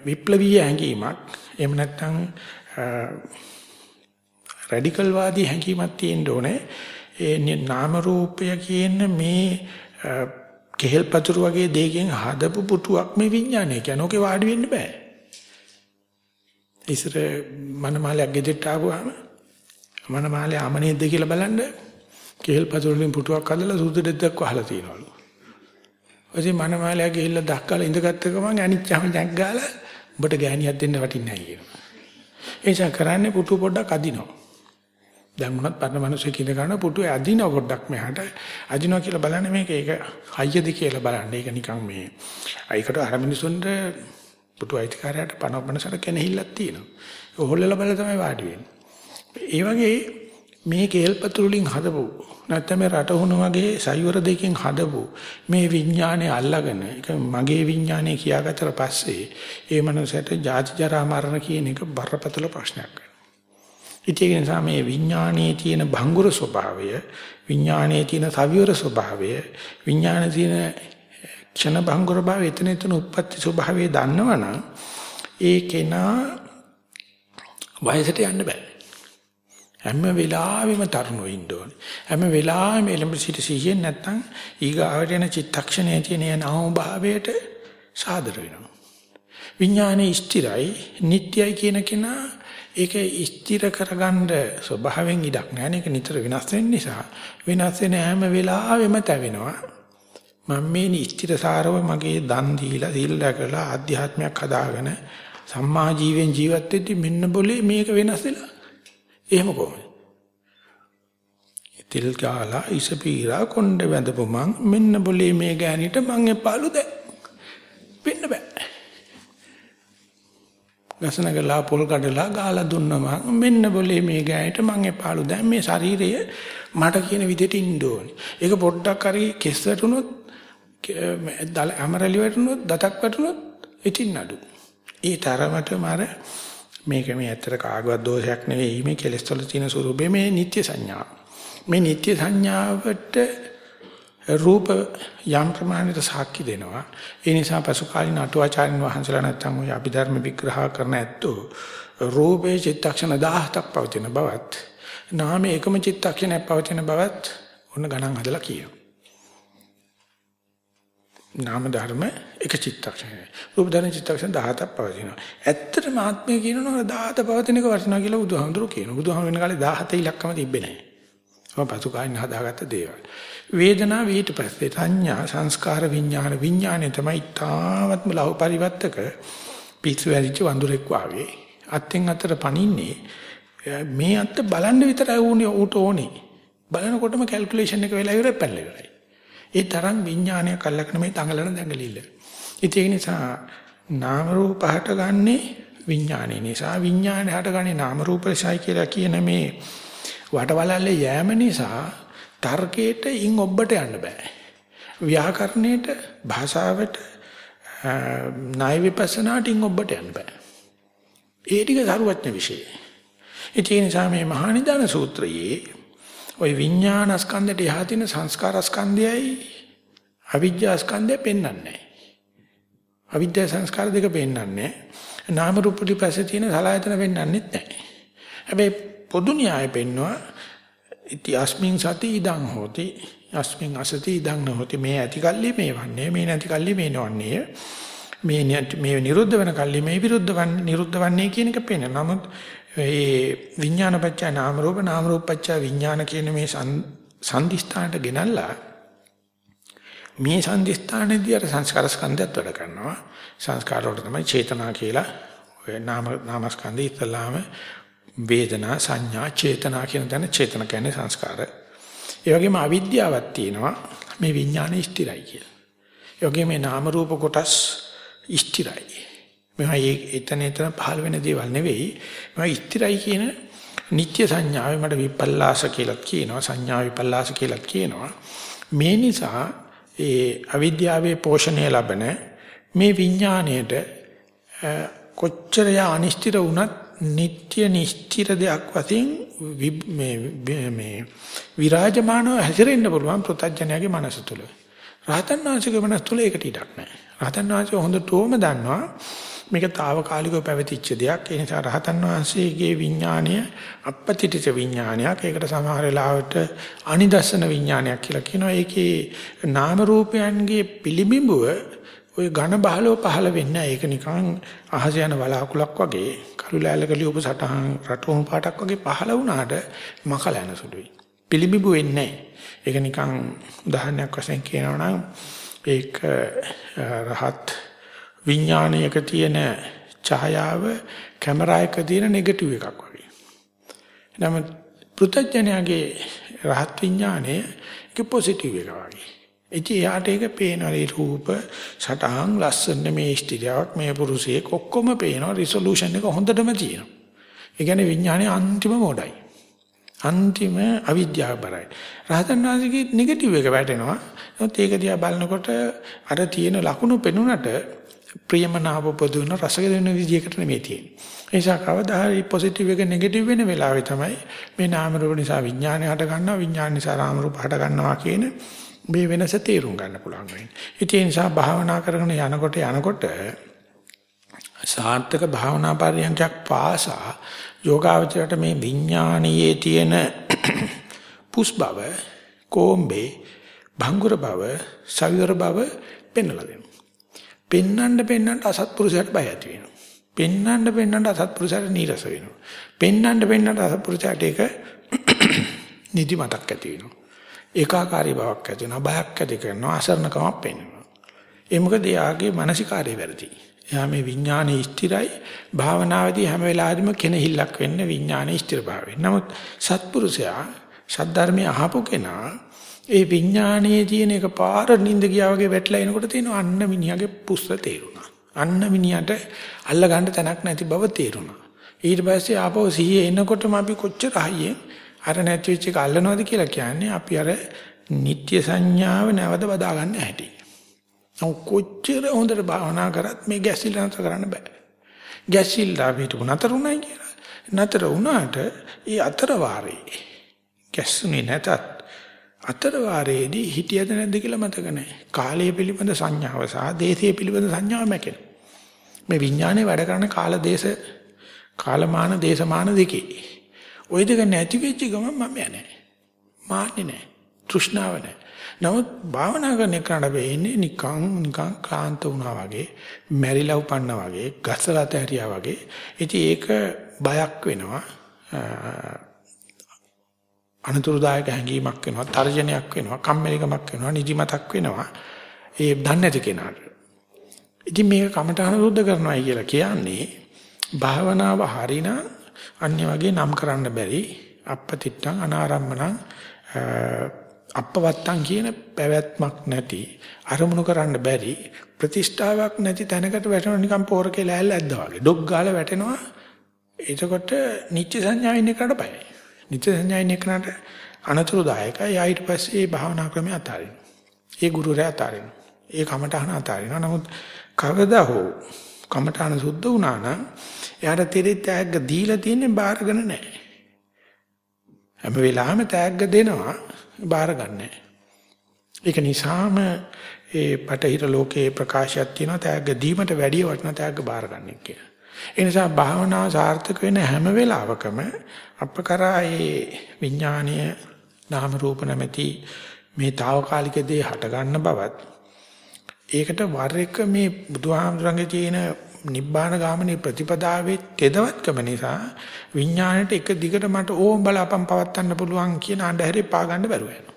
විප්ලවීය හැඟීමක් එහෙම නැත්නම් රැඩිකල් වාදී හැඟීමක් තියෙන්න ඕනේ. ඒ නාම රූපය කියන මේ කෙහෙල් පතුරු වගේ දෙයකින් හදපු පුටුවක් මේ විඥානය කියන්නේ. ඕකේ වාඩි වෙන්න බෑ. ඉස්සර මනමාලයක් ගෙදරට ආවම මනමාලේ ආමනේද්ද කියලා බලන්න කෙහෙල් පතුරු වලින් පුටුවක් හදලා සුදු දෙද්දක් වහලා තියනවලු. ඔසේ මනමාලයා ගිහිල්ලා දක්කලා ඉඳගත්ත ගමන් අනිච්චම ජක් ගාලා උඹට ගෑණියක් දෙන්න වටින්නේ නැහැ කියනවා. ඒ නිසා කරන්නේ පුටු පොඩ්ඩක් අදිනවා. දැන් මොනවත් පරණ මිනිස්සු කියන ගන්න පුටුවේ අදිනවා පොඩ්ඩක් මෙහාට. අදිනවා කියලා බලන්නේ මේක ඒක හයියද කියලා බලන්න. ඒක නිකන් මේ ඒකට අර මිනිසුන්ට පුටු අයිතිකාරයට පනවපනසට කෙනෙහිල්ලක් තියෙනවා. ඒක හොල්ලලා බලලා තමයි වාඩි වෙන්නේ. ඒ වගේ මේ කේල්පතු වලින් හදපු නැත්නම් මේ රටහුණ වගේ සයවර දෙකෙන් හදපු මේ විඥානය අල්ලාගෙන ඒක මගේ විඥානය කියාගත්තට පස්සේ ඒ මනසට ජාති ජරා මරණ කියන එක බරපතල ප්‍රශ්නයක් වෙනවා. ඒ නිසා මේ විඥානයේ තියෙන භංගුර ස්වභාවය විඥානයේ තියෙන සවිවර ස්වභාවය විඥානයේ තියෙන ක්ෂණ භංගුර භාවය එතන එතන උප්පත්ති ස්වභාවය දන්නවනම් ඒ කෙනා වයසට යන්න බෑ. හැම වෙලාවෙම තරුණව ඉන්න ඕනේ. හැම වෙලාවෙම එළඹ සිට සිහියෙන් නැත්තම් ඊගාවට යන චිත්තක්ෂණයේ තියෙන යනම භාවයට සාදර වෙනවා. විඥානේ ස්ථිරයි, නිට්ටයයි කියන කෙනා ඒක ස්ථිර කරගන්න ස්වභාවයෙන් ඉඩක් නැහැ. ඒක නිතර වෙනස් වෙන නිසා වෙනස් වෙන හැම වෙලාවෙම තැවෙනවා. මම මේ ස්ථිර සාරව මගේ දන් දීලා සීල් රැකලා ආධ්‍යාත්මයක් හදාගෙන සම්මා ජීවෙන් ජීවත් වෙද්දි මෙන්න બોලේ මේක වෙනස් වෙලා එහෙම කොහොමද? තිල් ගාලා ඉස පීරා කොණ්ඩ වැඳපු මං මෙන්න બોලේ මේ ගෑණිට මං එපාලු දැ. වෙන්න බෑ. ගසන ගලා පොල් කඩලා ගාලා දුන්න මං මෙන්න બોලේ මේ ගෑණිට මං එපාලු දැන් මේ ශරීරය මට කියන විදිහට ඉන්න ඕනේ. ඒක පොඩ්ඩක් හරි කෙස් වැටුනොත් අමරලි වැටුනොත් දතක් වැටුනොත් ඉතින් නඩු. ඒ තරමටම අර මේක මේ ඇත්තට කාගවත් දෝෂයක් නෙවෙයි මේ කෙලස් වල තියෙන ස්වරූපේ මේ නිත්‍ය සංඥා. මේ නිත්‍ය සංඥාවට රූප යම් ප්‍රමාණයකට සාක්ෂි දෙනවා. ඒ නිසා පසු කාලින අටුවාචාර්යන් වහන්සේලා නැත්තම් ඔය අභිධර්ම විග්‍රහ කරන ඇත්තෝ රූපේ චිත්තක්ෂණ 17ක් පවතින බවත් නාමයේ එකම චිත්තක්ෂණයක් පවතින බවත් ඔන්න ගණන් හදලා කියනවා. නාම ධර්ම එක චිත්තක්ෂණයි. රූප ධර්ම චිත්තක්ෂණ 17ක් පවතිනවා. ඇත්තටම ආත්මය කියනවා 17 පවතින එක වටිනවා කියලා බුදුහාමුදුරුවෝ කියනවා. බුදුහාමුදුරුවෝ වෙන කාලේ 17 ඉලක්කම තිබ්බේ නැහැ. ඔය පසු කාලින් හදාගත්ත දේවල්. වේදනාව ඊට පස්සේ සංඥා සංස්කාර විඥාන විඥානය තමයි තාමත්ම ලහු පරිවර්තක පිස්සු වැදිච්ච වඳුරෙක් වාගේ අත්ෙන් අතට පනින්නේ මේ අත්ත බලන්න විතරයි ඌනේ ඌට ඕනේ බලනකොටම කැල්කියුලේෂන් එක වෙලා ඉවරයි පැනලා ඉවරයි ඒ තරම් විඥානයක් අල්ලගෙන මේ තංගලන දැඟලිල්ල ඉතින් ඒ නිසා නාම රූප හටගන්නේ විඥානය නිසා විඥානය හටගන්නේ නාම රූප නිසායි කියලා කියන මේ වටවලල්ලේ යෑම නිසා තර්කයට ඉන් ඔබට යන්න බෑ. ව්‍යාකරණයට භාෂාවට ණය විපස්සනාට ඉන් ඔබට යන්න බෑ. ඒ ටික සරුවත්න විශේෂය. ඒ නිසා මේ මහා නිදාන සූත්‍රයේ ওই විඥානස්කන්ධයට යහ තියෙන සංස්කාරස්කන්ධයයි අවිජ්ජාස්කන්ධය පෙන්වන්නේ අවිද්‍යා සංස්කාර දෙක පෙන්වන්නේ නාම රූප පිටිපස්සේ තියෙන සලආයතන පෙන්වන්නෙත් නැහැ. හැබැයි පොදු න්‍යාය පෙන්වනවා ඉති අස්මින් සති ඉදං හෝති අස්මින් අසති ඉදං නොහොති මේ ඇති කල්ලි මේ වන්නේ මේ නැති කල්ලි මේ නොවන්නේ මේ මේ නිරුද්ධ වෙන කල්ලි මේ විරුද්ධ වන්නේ නිරුද්ධ වන්නේ කියන එක පේන. නමුත් ඒ විඥානපච්චය නාම රූප නාම රූපපච්චය විඥාන කියන මේ සංදිස්ථානට ගෙනල්ලා මේ සංදිස්ථානයේදී අර සංස්කාර ස්කන්ධයත් වැඩ කරනවා. සංස්කාර වලට තමයි චේතනා කියලා ඔය නාම නාමස්කන්ධය ඉතලාම වේදනා සංඥා චේතනා කියන තැන චේතන කියන්නේ සංස්කාර. ඒ වගේම අවිද්‍යාවක් තියෙනවා මේ විඥාන ස්ථිරයි කියලා. ඒ වගේම මේ නාම රූප කොටස් ස්ථිරයි. මේවා එතන එතන පහළ වෙන දේවල් නෙවෙයි. මේවා ස්ථිරයි කියන නිත්‍ය සංඥාවේ මට විපල්ලාස කියලා කියනවා සංඥා විපල්ලාස කියලා කියනවා. මේ නිසා ඒ අවිද්‍යාවේ පෝෂණය ලබන මේ විඥාණයට කොච්චර යා අනිශ්චිත වුණත් නিত্য නිශ්චිත දෙයක් වශයෙන් මේ මේ විරාජමානව හැසිරෙන්න පුළුවන් ප්‍රත්‍යඥයාගේ මනස තුල. රහතන් වහන්සේගේ මනස තුල ඒකට ඉඩක් නැහැ. රහතන් වහන්සේ හොඳටම දන්නවා මේක తాවකාලිකව පැවතිච්ච දෙයක්. ඒ නිසා රහතන් වහන්සේගේ විඥාණය අපපතිටිච විඥානයක්. ඒකට සමහර වෙලාවට අනිදස්සන විඥානයක් කියලා කියනවා. ඒකේ නාම රූපයන්ගේ පිළිබිඹුව ওই ඝන බහලව පහළ වෙන්නේ ඒක නිකන් අහස යන වලාකුලක් වගේ කළුලෑලක ලියපු සටහන් රටෝන් පාටක් වගේ පහළ වුණාට මකලන සුළුයි. පිළිඹු වෙන්නේ නැහැ. ඒක නිකන් උදාහරණයක් වශයෙන් කියනවා නම් ඒක රහත් විඥානයක තියෙන ඡායාව කැමරා එක තියෙන නෙගටිව් එකක් වගේ. නමුත් පෘථජ්ජනයාගේ රහත් විඥානය ඒක පොසිටිව් එක වගේ. ඉතින් යාට ඒක පේනවා ඒ රූප සටහන් ලස්සන මේ ස්ත්‍රියක් මේ පුරුෂයෙක් ඔක්කොම පේනවා රිසොලූෂන් එක හොඳටම තියෙනවා. ඒ කියන්නේ විඥානයේ අන්තිම මොඩයි. අන්තිම අවිද්‍යාව බරයි. රහතන් වහන්සේගේ නෙගටිව් එක වැටෙනවා. නමුත් ඒක දිහා බලනකොට අර තියෙන ලකුණු පෙනුනට ප්‍රියමනාප පොදුන රස දෙන විදියකට නෙමෙයි තියෙන්නේ. ඒ නිසා කවදා හරි පොසිටිව් එක නෙගටිව් වෙන වෙලාවේ තමයි මේ නාම රූප නිසා විඥානය හට ගන්නවා විඥාන නිසා නාම රූප හට ගන්නවා කියන මේ වෙනස තේරුම් ගන්න පුළුවන් වෙන්නේ. ඒ නිසා භාවනා කරගෙන යනකොට යනකොට සාර්ථක භාවනා පරියන්ඛයක් පාසා යෝගාවචරයට මේ විඥානීයේ තියෙන පුස් බව, කොම්බේ, භංගුර බව, සවිවර බව පෙන්වලා දෙනවා. පෙන්නන්න පෙන්නන්න අසත්පුරුෂයාට බය ඇති වෙනවා. පෙන්නන්න පෙන්නන්න අසත්පුරුෂයාට නීරස වෙනවා. පෙන්නන්න පෙන්නන්න අසත්පුරුෂයාට ඒක නිදි මතක් ඇති වෙනවා. ඒකාකාරී බවක් ඇති වෙනවා බයක් ඇති කරනවා අසරණකමක් පෙන්වනවා ඒ මොකද එයාගේ මානසිකාරය වැරදි එයා මේ විඥානයේ ස්ථිරයි භාවනාවේදී හැම වෙලාවෙම කෙනෙහිල්ලක් වෙන්න විඥානයේ ස්ථිර භාවය නමුත් සත්පුරුෂයා සද්ධර්මයේ අහපු කෙනා ඒ විඥානයේ තියෙන එක පාර නිින්ද ගියා වගේ වැටලා එනකොට තියෙනවා අන්න මිනිහාගේ පුස්ත තේරුණා අන්න මිනිහට අල්ල ගන්න තැනක් නැති බව තේරුණා ඊට පස්සේ ආපහු සිහිය එනකොටම අපි කොච්චර හයියෙන් අර නැති වෙච්ච එක අල්ලනවාද කියලා කියන්නේ අපි අර නিত্য සංඥාව නැවත බදා ගන්න හැටි. නමුත් කොච්චර හොඳට භාවනා කරත් මේ ගැසිල්ල නතර කරන්න බෑ. ගැසිල්ල අපිට නතරුණයි කියලා. නතර වුණාට ඒ අතර වාරේ ගැස්සුනේ නැතත් අතර වාරයේදී හිටියද නැද්ද කියලා මතක නැහැ. කාලය පිළිබඳ සංඥාව සහ දේශය පිළිබඳ සංඥාව මැකෙන. මේ විඥානේ වැඩ කරන කාල දේශ කාලමාන දේශමාන දෙකේ. ওই දෙක නැති වෙච්ච ගමන් මම යන්නේ. මාන්නේ නැහැ. තෘෂ්ණාව නැහැ. නමුත් භාවනා කරන එකට වෙන්නේ නිකන් නිකන් ක්ලාන්ත වුණා වගේ, මැරිලා උපන්නා වගේ, ගසලත හැරියා වගේ. ඉතින් ඒක බයක් වෙනවා. අනතුරුදායක හැඟීමක් වෙනවා, තර්ජනයක් වෙනවා, කම්මැලිකමක් වෙනවා, නිදිමතක් වෙනවා. ඒ දන්නේ නැති කෙනාට. ඉතින් මේක කමඨහන සුද්ධ කරනවායි කියලා කියන්නේ භාවනාව හරිනම් අන්‍ය වගේ නම් කරන්න බැරි අපපතිට්ටං අනාරම්මණං අපවත්තං කියන පැවැත්මක් නැති අරමුණු කරන්න බැරි ප්‍රතිෂ්ඨාවක් නැති තැනකට වැටෙන නිකන් පෝරකේ ලෑල්ල ඇද්දා වගේ ඩොග් ගාලා වැටෙනවා එතකොට නිත්‍ය සංඥාවෙන් එකට බයයි නිත්‍ය සංඥාවෙන් එකනට අනතුරුදායකයි ඊට පස්සේ භාවනා ක්‍රමය අතාරිනවා ඒ ගුරුරයා අතාරිනවා ඒ කමටහන අතාරිනවා නමුත් කවදා හෝ කමටහන සුද්ධ වුණා නම් එයාට තෙරෙත් තෑග්ග දීලා තියෙන්නේ බාරගෙන නැහැ. හැම වෙලාවෙම තෑග්ග දෙනවා බාර ගන්නෑ. ඒක නිසාම ඒ පටහිර ලෝකයේ ප්‍රකාශයක් තියෙනවා තෑග්ග දීමට වැඩිය වටිනා තෑග්ග බාර ගන්න කියලා. ඒ නිසා භාවනාව සාර්ථක වෙන හැම වෙලාවකම අපකරා ඒ විඥානීය නාම රූප නැමැති මේ తాවකාලික දේ හට ගන්න බවත් ඒකට වර එක මේ බුදුහාමුදුරන්ගේ තියෙන නිබ්බාන ගාමිනී ප්‍රතිපදාවේ තෙදවත්කම නිසා විඥාණයට එක දිගට මට ඕම් බලාපම් පවත්වන්න පුළුවන් කියන අඳුරේ පා ගන්න බැරුව යනවා.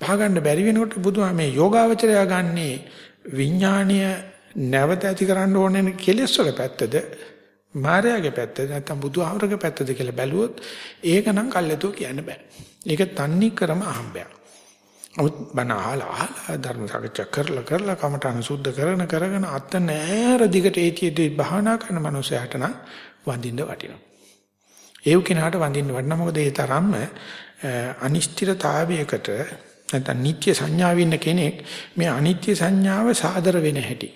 පා ගන්න බැරි වෙනකොට බුදුහා මේ යෝගාවචරය ගන්නේ විඥාණීය නැවත ඇති කරන්න ඕනේ කෙලෙස් වල පැත්තද මායාවේ පැත්තද නැත්නම් බුදුහාමරගේ පැත්තද කියලා බැලුවොත් ඒක නම් කල්යතෝ කියන්න බෑ. ඒක තන්නේ ක්‍රම අහම්බයක්. නමුත් බණ අහලා අහලා ධර්ම සාකච්ඡා කරලා කරලා කමටහන සුද්ධ කරන කරගෙන අත නෑර දිගට ඒතියෙදි භාවනා කරන මනුස්සයාට නම් වඳින්න වටිනවා. ඒ කෙනාට වඳින්න වටිනවා මොකද ඒ තරම්ම අනිශ්චිතතාවයකට නැත්නම් නිත්‍ය සංඥාවේ ඉන්න කෙනෙක් මේ අනිත්‍ය සංඥාව සාදර වෙන හැටි.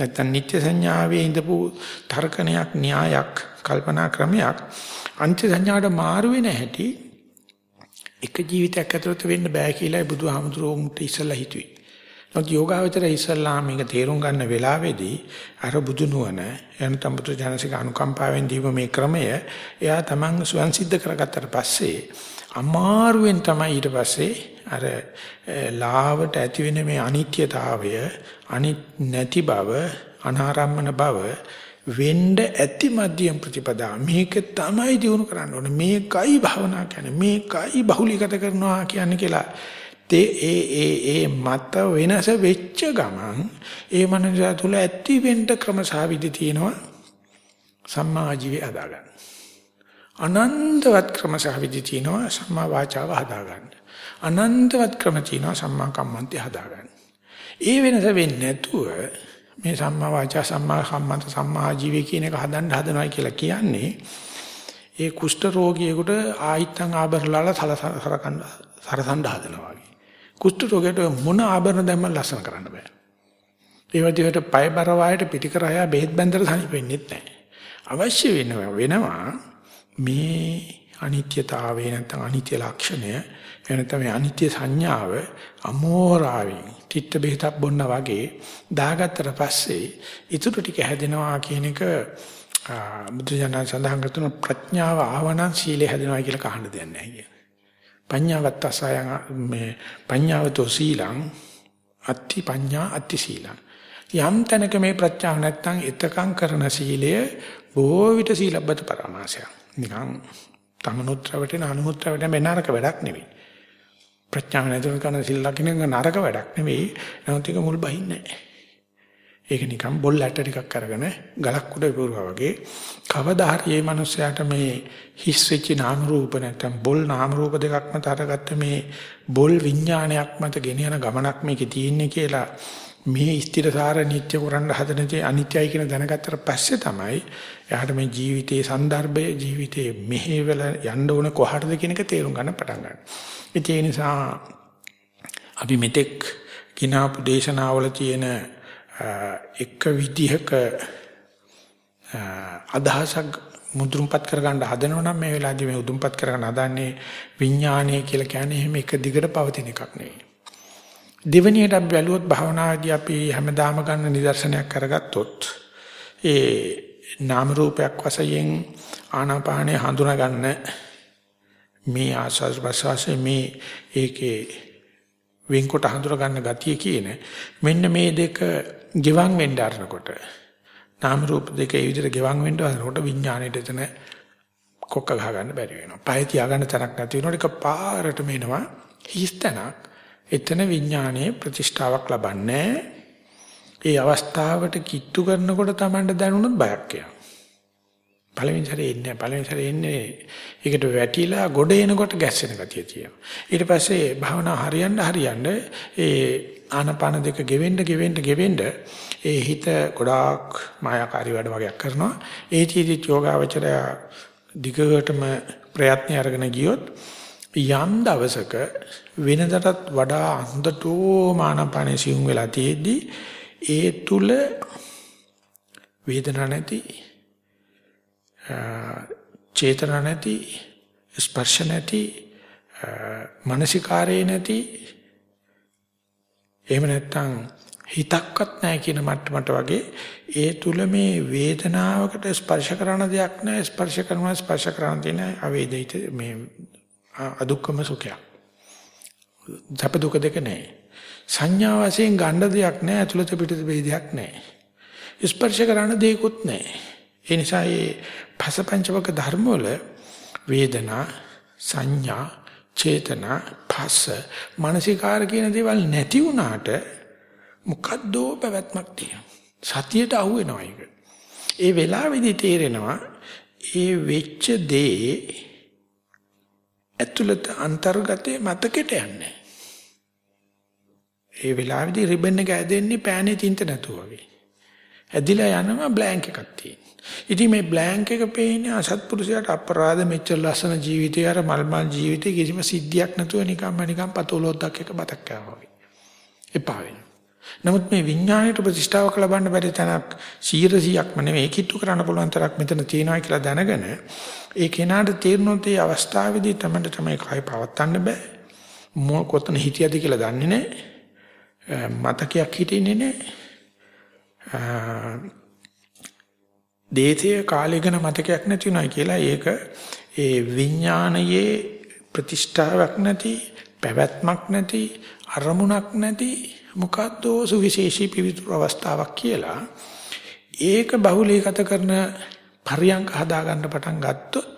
නැත්නම් නිත්‍ය සංඥාවේ ඉඳපු තර්කණයක් න්‍යායක් කල්පනා ක්‍රමයක් අනිත්‍ය සංඥාවට මාරු වෙන හැටි එක ජීවිතයක් ඇතුළත වෙන්න බෑ කියලායි බුදුහාමුදුරුවෝන්ට ඉස්සලා හිතුවේ. නමුත් යෝගාවචර ඉස්සල්ලා මේක තේරුම් ගන්න වෙලාවේදී අර බුදු නුවණ එනතම් බුදු ජනසික අනුකම්පාවෙන් දීව මේ ක්‍රමය එයා තමන් ස්වයන් සිද්ධ කරගත්තට පස්සේ අමාරුවෙන් තමයි ඊට පස්සේ අර ලාවට ඇති වෙන මේ අනිත්‍යතාවය අනිත් නැති බව අනාරම්මන බව වෙන්න ඇති මධ්‍යම ප්‍රතිපදා. මේක තමයි දිනු කරන්න ඕනේ. මේකයි භවනා කියන්නේ. මේකයි බහුලීගත කරනවා කියන්නේ කියලා. තේ ඒ ඒ ඒ මත වෙනස වෙච්ච ගමන් ඒ මනස තුළ ඇති වෙන්න ක්‍රමසාවිදි තියෙනවා. සම්මා ජීවය හදාගන්න අනන්තවත් ක්‍රමසාවිදි තියෙනවා සම්මා වාචාව හදාගන්න අනන්තවත් ක්‍රම තියෙනවා සම්මා කම්මන්තය හදාගන්න ඒ වෙනස වෙන්නේ නැතුව මේ සම්මා වාචා සම්මා කම්මන්ත සම්මා ජීවය කියන එක හදන්න හදනවා කියලා කියන්නේ ඒ කුෂ්ඨ රෝගියෙකුට ආයිත්තන් ආභරණලා සලසරකන්න සරසන්න හදනවා වගේ. කුෂ්ඨ රෝගයට මොන ආභරණ දැම්ම ලස්සන කරන්න බෑ. ඒ වදිහට පය බර වායට පිටිකර අය බෙහෙත් බැඳලා තනි වෙන්නේ නැහැ. අවශ්‍ය වෙනවා වෙනවා මේ අනිත්‍යතාවය නැත්නම් අනිත්‍ය ලක්ෂණය එනතම මේ අනිත්‍ය සංඥාව අමෝරාවෙන් තිත්ත බෙහෙතක් බොන්න වගේ දාගත්තට පස්සේ ඊටු ටික හැදෙනවා කියන එක බුදුජානක සඳහන් කරන ප්‍රඥාව ආවනම් සීලය හැදෙනවා කියලා කහන්න දෙයක් නැහැ කියන. පඤ්ඤාවත් අසයන් මේ පඤ්ඤාවතෝ සීලං අත්ති පඤ්ඤා අත්ති සීලං. යම් තැනක මේ ප්‍රඥාව නැත්තම් එතකන් කරන සීලය බොහෝ විට සීලබ්බත පරමාසය. නිකන් තමනුත් රැවටෙන අනුමුත් රැවටෙන මෙන්නරක වැඩක් නෙවෙයි. ප්‍රඥාව නැතුව කරන සිල් ලකින නරක වැඩක් නෙවෙයි. නමුත් ඒක මුල් බහින්නේ නැහැ. ඒක නිකන් බොල් ඇට ටිකක් අරගෙන ගලක් උඩ පුරුවා වගේ කවදා හරි මේ මිනිස්යාට මේ හිස් වෙච්ච නාම රූප නැත්නම් බොල් නාම රූප දෙකක් මත අරගත්ත මේ බොල් විඥානයක් මත ගෙන යන ගමනක් මේකේ තියෙන්නේ කියලා මේ ස්ථිරසාර නිත්‍ය කරන්න හදන තේ අනිත්‍යයි කියන දැනගත්තට පස්සේ තමයි එයාට මේ ජීවිතයේ સંદર્ભය ජීවිතයේ මෙහෙවල යන්න ඕන කොහටද කියන එක තේරුම් ගන්න පටන් ගන්නවා. ඒ නිසා අපි මෙතෙක් කිනාපු දේශනාවල තියෙන එක විදිහක අදහසක් මුදුන්පත් කරගන්න හදනවනම් මේ වෙලාවේදී මේ උදුන්පත් කරගන්න හදන්නේ විඥානය කියලා කියන්නේ එහෙම එක දිගට පවතින එකක් නෙවෙයි. දෙවෙනියට අපි බැලුවොත් භාවනාදී අපි හැමදාම ගන්න නිදර්ශනයක් කරගත්තොත් ඒ නාම රූපයක් වශයෙන් ආනාපානය හඳුනා ගන්න මේ ආස්වාද ප්‍රසවාසයේ මේ ඒකේ වෙන්කොට හඳුනා ගන්න ගතිය කියන මෙන්න මේ දෙක ගිවන් වෙන්න ආරනකොට නාම රූප දෙක ඒ විදිහට ගෙවන් වෙන්න හදනකොට විඥාණයට එතන කොක්ක ගහ ගන්න බැරි වෙනවා. පය තියාගන්න තැනක් නැති වෙනකොට ඒක පාරට මෙනවා හිස්තනක්. එතන විඥානයේ ප්‍රතිෂ්ඨාවක් ලබන්නේ. ඒ අවස්ථාවට කිට්ටු කරනකොට Tamanට දැනුණොත් බයක් එනවා. පළවෙනි සැරේ එන්නේ පළවෙනි සැරේ එන්නේ ඒකට වැටිලා ගොඩ එනකොට ගැස්සෙන ගතිය තියෙනවා. ඊට පස්සේ භාවනා හරියන්න හරියන්න ඒ ආනපාන දෙක ගෙවෙන්න ගෙවෙන්න ගෙවෙන්න ඒ හිත ගොඩාක් මායාකාරී වැඩ වගේක් කරනවා. ඒ චීති යෝගාවචරය දිගටම ප්‍රයත්න අරගෙන ගියොත් යම් දවසක වෙනදටත් වඩා හොඳටම ආනපානේ සිවුම් වෙලා තියෙද්දි ඒ තුල වේදනාවක් නැති චේතනා නැති ස්පර්ශ නැති මානසිකාරේ නැති එහෙම නැත්නම් හිතක්වත් නැහැ කියන මට්ටමට වගේ ඒ තුල මේ වේදනාවකට ස්පර්ශ කරන දෙයක් නැහැ ස්පර්ශ කරනවා ස්පර්ශ කරන තියෙන අවේදිත මේ අදුක්කම සුඛය. සැප දුක දෙක නැහැ. සංඥා වශයෙන් ගන්න දෙයක් නැහැ ඇතුළත පිටත ભેදයක් නැහැ. ස්පර්ශ කරන දෙයක්වත් නැහැ. ඒ නිසා මේ පසපංචවක ධර්ම වල වේදනා සංඥා චේතනා පස්ස මානසිකාර කියන දේවල් නැති වුණාට මොකද්දෝ පැවැත්මක් තියෙනවා. සතියට අහු වෙනවා ඒක. ඒ වෙලාවේදී තේරෙනවා ඒ වෙච්ච දේ ඇතුළත අන්තර්ගතයේ මතකෙට යන්නේ. ඒ වෙලාවේදී රිබන් එක ඇදෙන්නේ පෑනේ තින්ත නැතුව වගේ. ඇදිලා යනවා බ්ලැන්ක් එකක් තියෙන. ඉතින් මේ බ්ලැන්ක් එක පේන්නේ අසත්පුරුෂයාට අපරාධ මෙච්චර ලස්සන ජීවිතය අර මල්මල් ජීවිතේ කිසිම සිද්ධියක් නැතුව නිකම්ම නිකම් පතෝලොද්දක් එක බතක් කරනවා වගේ. එපා වෙනවා. නමුත් මේ විඥාණයට ප්‍රතිෂ්ඨාවක් ලබන්න බැරි තැනක් 100%ක්ම නෙවෙයි කිට්ටු කරන්න පුළුවන් තරක් මෙතන තියෙනවා කියලා දැනගෙන ඒ කෙනාට තේරුනොත් ඒ අවස්ථාවේදී තමයි තමයි කයි පවත්වන්න බෑ. මොන කොතන හිටියද කියලා දන්නේ නැහැ. මතකයක් හිටින්නේ නැහැ. දේශයේ කාලය ගැන මතකයක් නැති උනායි කියලා ඒක ඒ විඥානයේ ප්‍රතිෂ්ඨාවක් නැති පැවැත්මක් නැති අරමුණක් නැති මොකද්ද සුවිශේෂී පිවිතුරු අවස්ථාවක් කියලා? ඒක බහුලීගත කරන පරියන්ක හදා ගන්න පටන් ගත්තොත්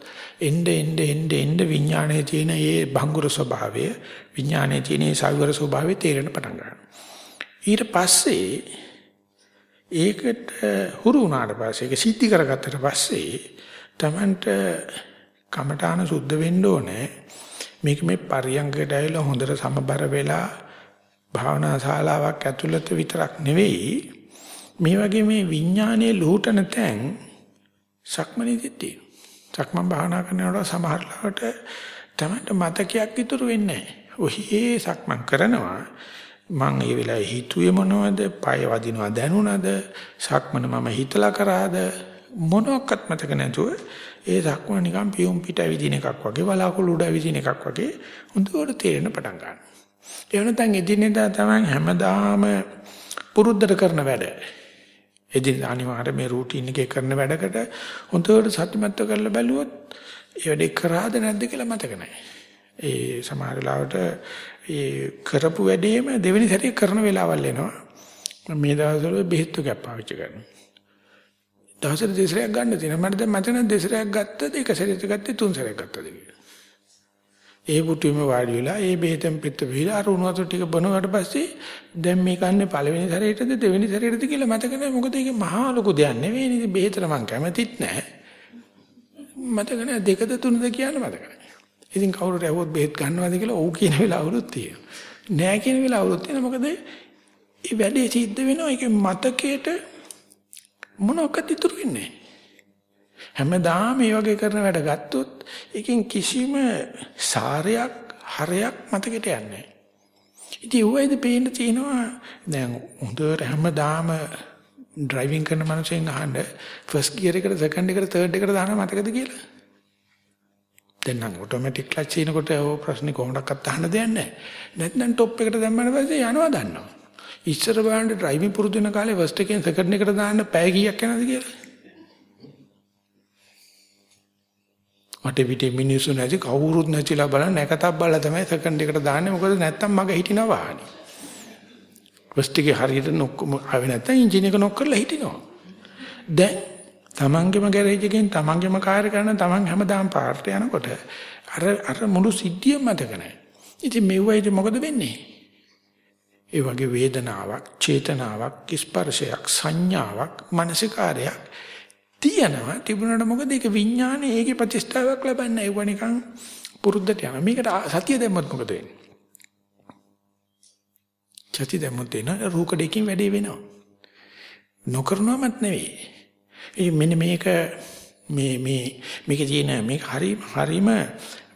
එnde ende ende ende විඥානයේ තියෙන ඒ භංගුර ස්වභාවය විඥානයේ තියෙන ඒ සවිවර ස්වභාවය තේරෙන්න පටන් ගන්නවා. ඊට පස්සේ ඒකට හුරු වුණාට පස්සේ ඒක සිද්ධි කරගත්තට පස්සේ Tamanට කමඨාන සුද්ධ වෙන්න ඕනේ. මේක මේ පරියංගයට ඇවිල්ලා හොඳට සමබර වෙලා භාවනා ශාලාවක් ඇතුළත විතරක් නෙවෙයි මේ වගේ මේ විඥානයේ ලුහුටන තැන් සක්මනේදී තියෙනවා. සක්මන් භාවනා කරනකොට සමහර ලාවට Tamanට මතකයක් ඉතුරු වෙන්නේ නැහැ. ඔහි සක්මන් කරනවා මං ඒ වෙලාවේ හිතුවේ මොනවද? පය වදිනවා දැනුණාද? සක්මන මම හිතලා කරාද? මොනක්වත් මතක නැතුව ඒ සක්මන නිකන් පියුම් පිට ඇවිදින එකක් වගේ බලාකුළු උඩ ඇවිදින එකක් වගේ හොඳට තේරෙන පටන් ගන්නවා. ඒ වෙනතන් එදිනෙදා තමයි හැමදාම පුරුද්දට කරන වැඩ. එදින අනිවාර්ය මේ රූටින් එකේ කරන වැඩකට හොඳට සතුටුමත්ව කරලා බැලුවොත් ඒ වැඩේ කරාද නැද්ද කියලා මතක නැහැ. ඒ සමහර වෙලාවට ඒ කරපු වැඩේම දෙවෙනි සැරේ කරන වෙලාවල් එනවා. මේ දවස්වල බෙහෙත් ටිකක් පාවිච්චි කරනවා. දවසට දෙසරයක් ගන්න තියෙනවා. මට දැන් මතක නැහැ දෙසරයක් ගත්තද එක සැරේට ගත්තේ තුන් සැරයක් ගත්තද කියලා. ඒ පුටුවෙම වාඩි වෙලා ඒ බෙහෙතෙන් පිට වෙලා අර උණු වතුර ටික බොනවට පස්සේ දැන් මේ කන්නේ පළවෙනි සැරේටද දෙවෙනි සැරේටද කියලා මතක නැහැ. මොකද ඒක මහා ලොකු දෙයක් නෙවෙයි නේද බෙහෙතට මං කැමතිත් නැහැ. මතක නැහැ දෙකද තුනද කියන්න මතක නැහැ. ඉතින් කවුරුට ඇහුවොත් බෙහෙත් ගන්නවද කියලා ඔව් කියන වෙලාවලුත් තියෙනවා. නෑ කියන වෙලාවලුත් තියෙනවා. මොකද මේ වැඩේ සිද්ධ වෙනවා ඒක මතකයට මොනක්වත් ඉතුරු වෙන්නේ හැමදාම මේ වගේ කරන වැඩ ගත්තොත් ඒකෙන් කිසිම සාරයක් හරයක් මතකයට යන්නේ නැහැ. ඉතින් ඌයිද පේන්න තියෙනවා දැන් හොඳට හැමදාම ඩ්‍රයිවිං කරන මනුස්සයෙන් අහන්න ෆස්ට් ගියර් එකට සෙකන්ඩ් එකට තර්ඩ් එකට දානවා මතකද කියලා. දැන් නම් ඔටෝමැටික් ක්ලච් එකනකොට ඔය ප්‍රශ්නේ කොහොමඩක්වත් අහන්න දෙයක් නැහැ. නැත්නම් টොප් එකට දැම්මම පස්සේ යනවා දන්නවා. ඉස්සර බලන්න ඩ්‍රයිවිං පුරුදු වෙන කාලේ ෆස්ට් එකෙන් සෙකන්ඩ් එකට දාන්න පැය කීයක් යනවද කියලා. මට පිටේ මිනිස්සු නැති කවුරුත් නැතිලා බලන්න නැකතක් බලලා තමයි සෙකන්ඩ් එකට දාන්නේ මොකද නැත්තම් මග හිටිනවා වාහනේ. ෆස්ට් එකේ හරියට නොක් ආවේ නැත්තම් එන්ජින් එක නොක් කරලා හිටිනවා. දැන් තමන්ගේම ගෑරේජ් එකෙන් තමන්ගේම කාර් කරන තමන් හැමදාම පාර්ට යනකොට අර අර මුළු සිද්ධියම මතක නැහැ. ඉතින් මෙව්වයිද මොකද වෙන්නේ? ඒ වගේ වේදනාවක්, චේතනාවක්, ස්පර්ශයක්, සංඥාවක්, මානසිකාරයක් තියෙනවා. තිබුණාට මොකද ඒක විඥානේ ඒකේ ප්‍රතිස්ථාවක් ලබන්නේ. ඒව නිකන් පුරුද්දට යනවා. මේකට සතිය දැම්මොත් මොකද වෙන්නේ? සතිය දැම්මොත් එන රූකඩේකින් වැඩේ වෙනවා. නොකරනවමත් නෙවෙයි. ඉතින් මෙන්න මේක මේ මේ මේකේ තියෙන මේක හරි හරිම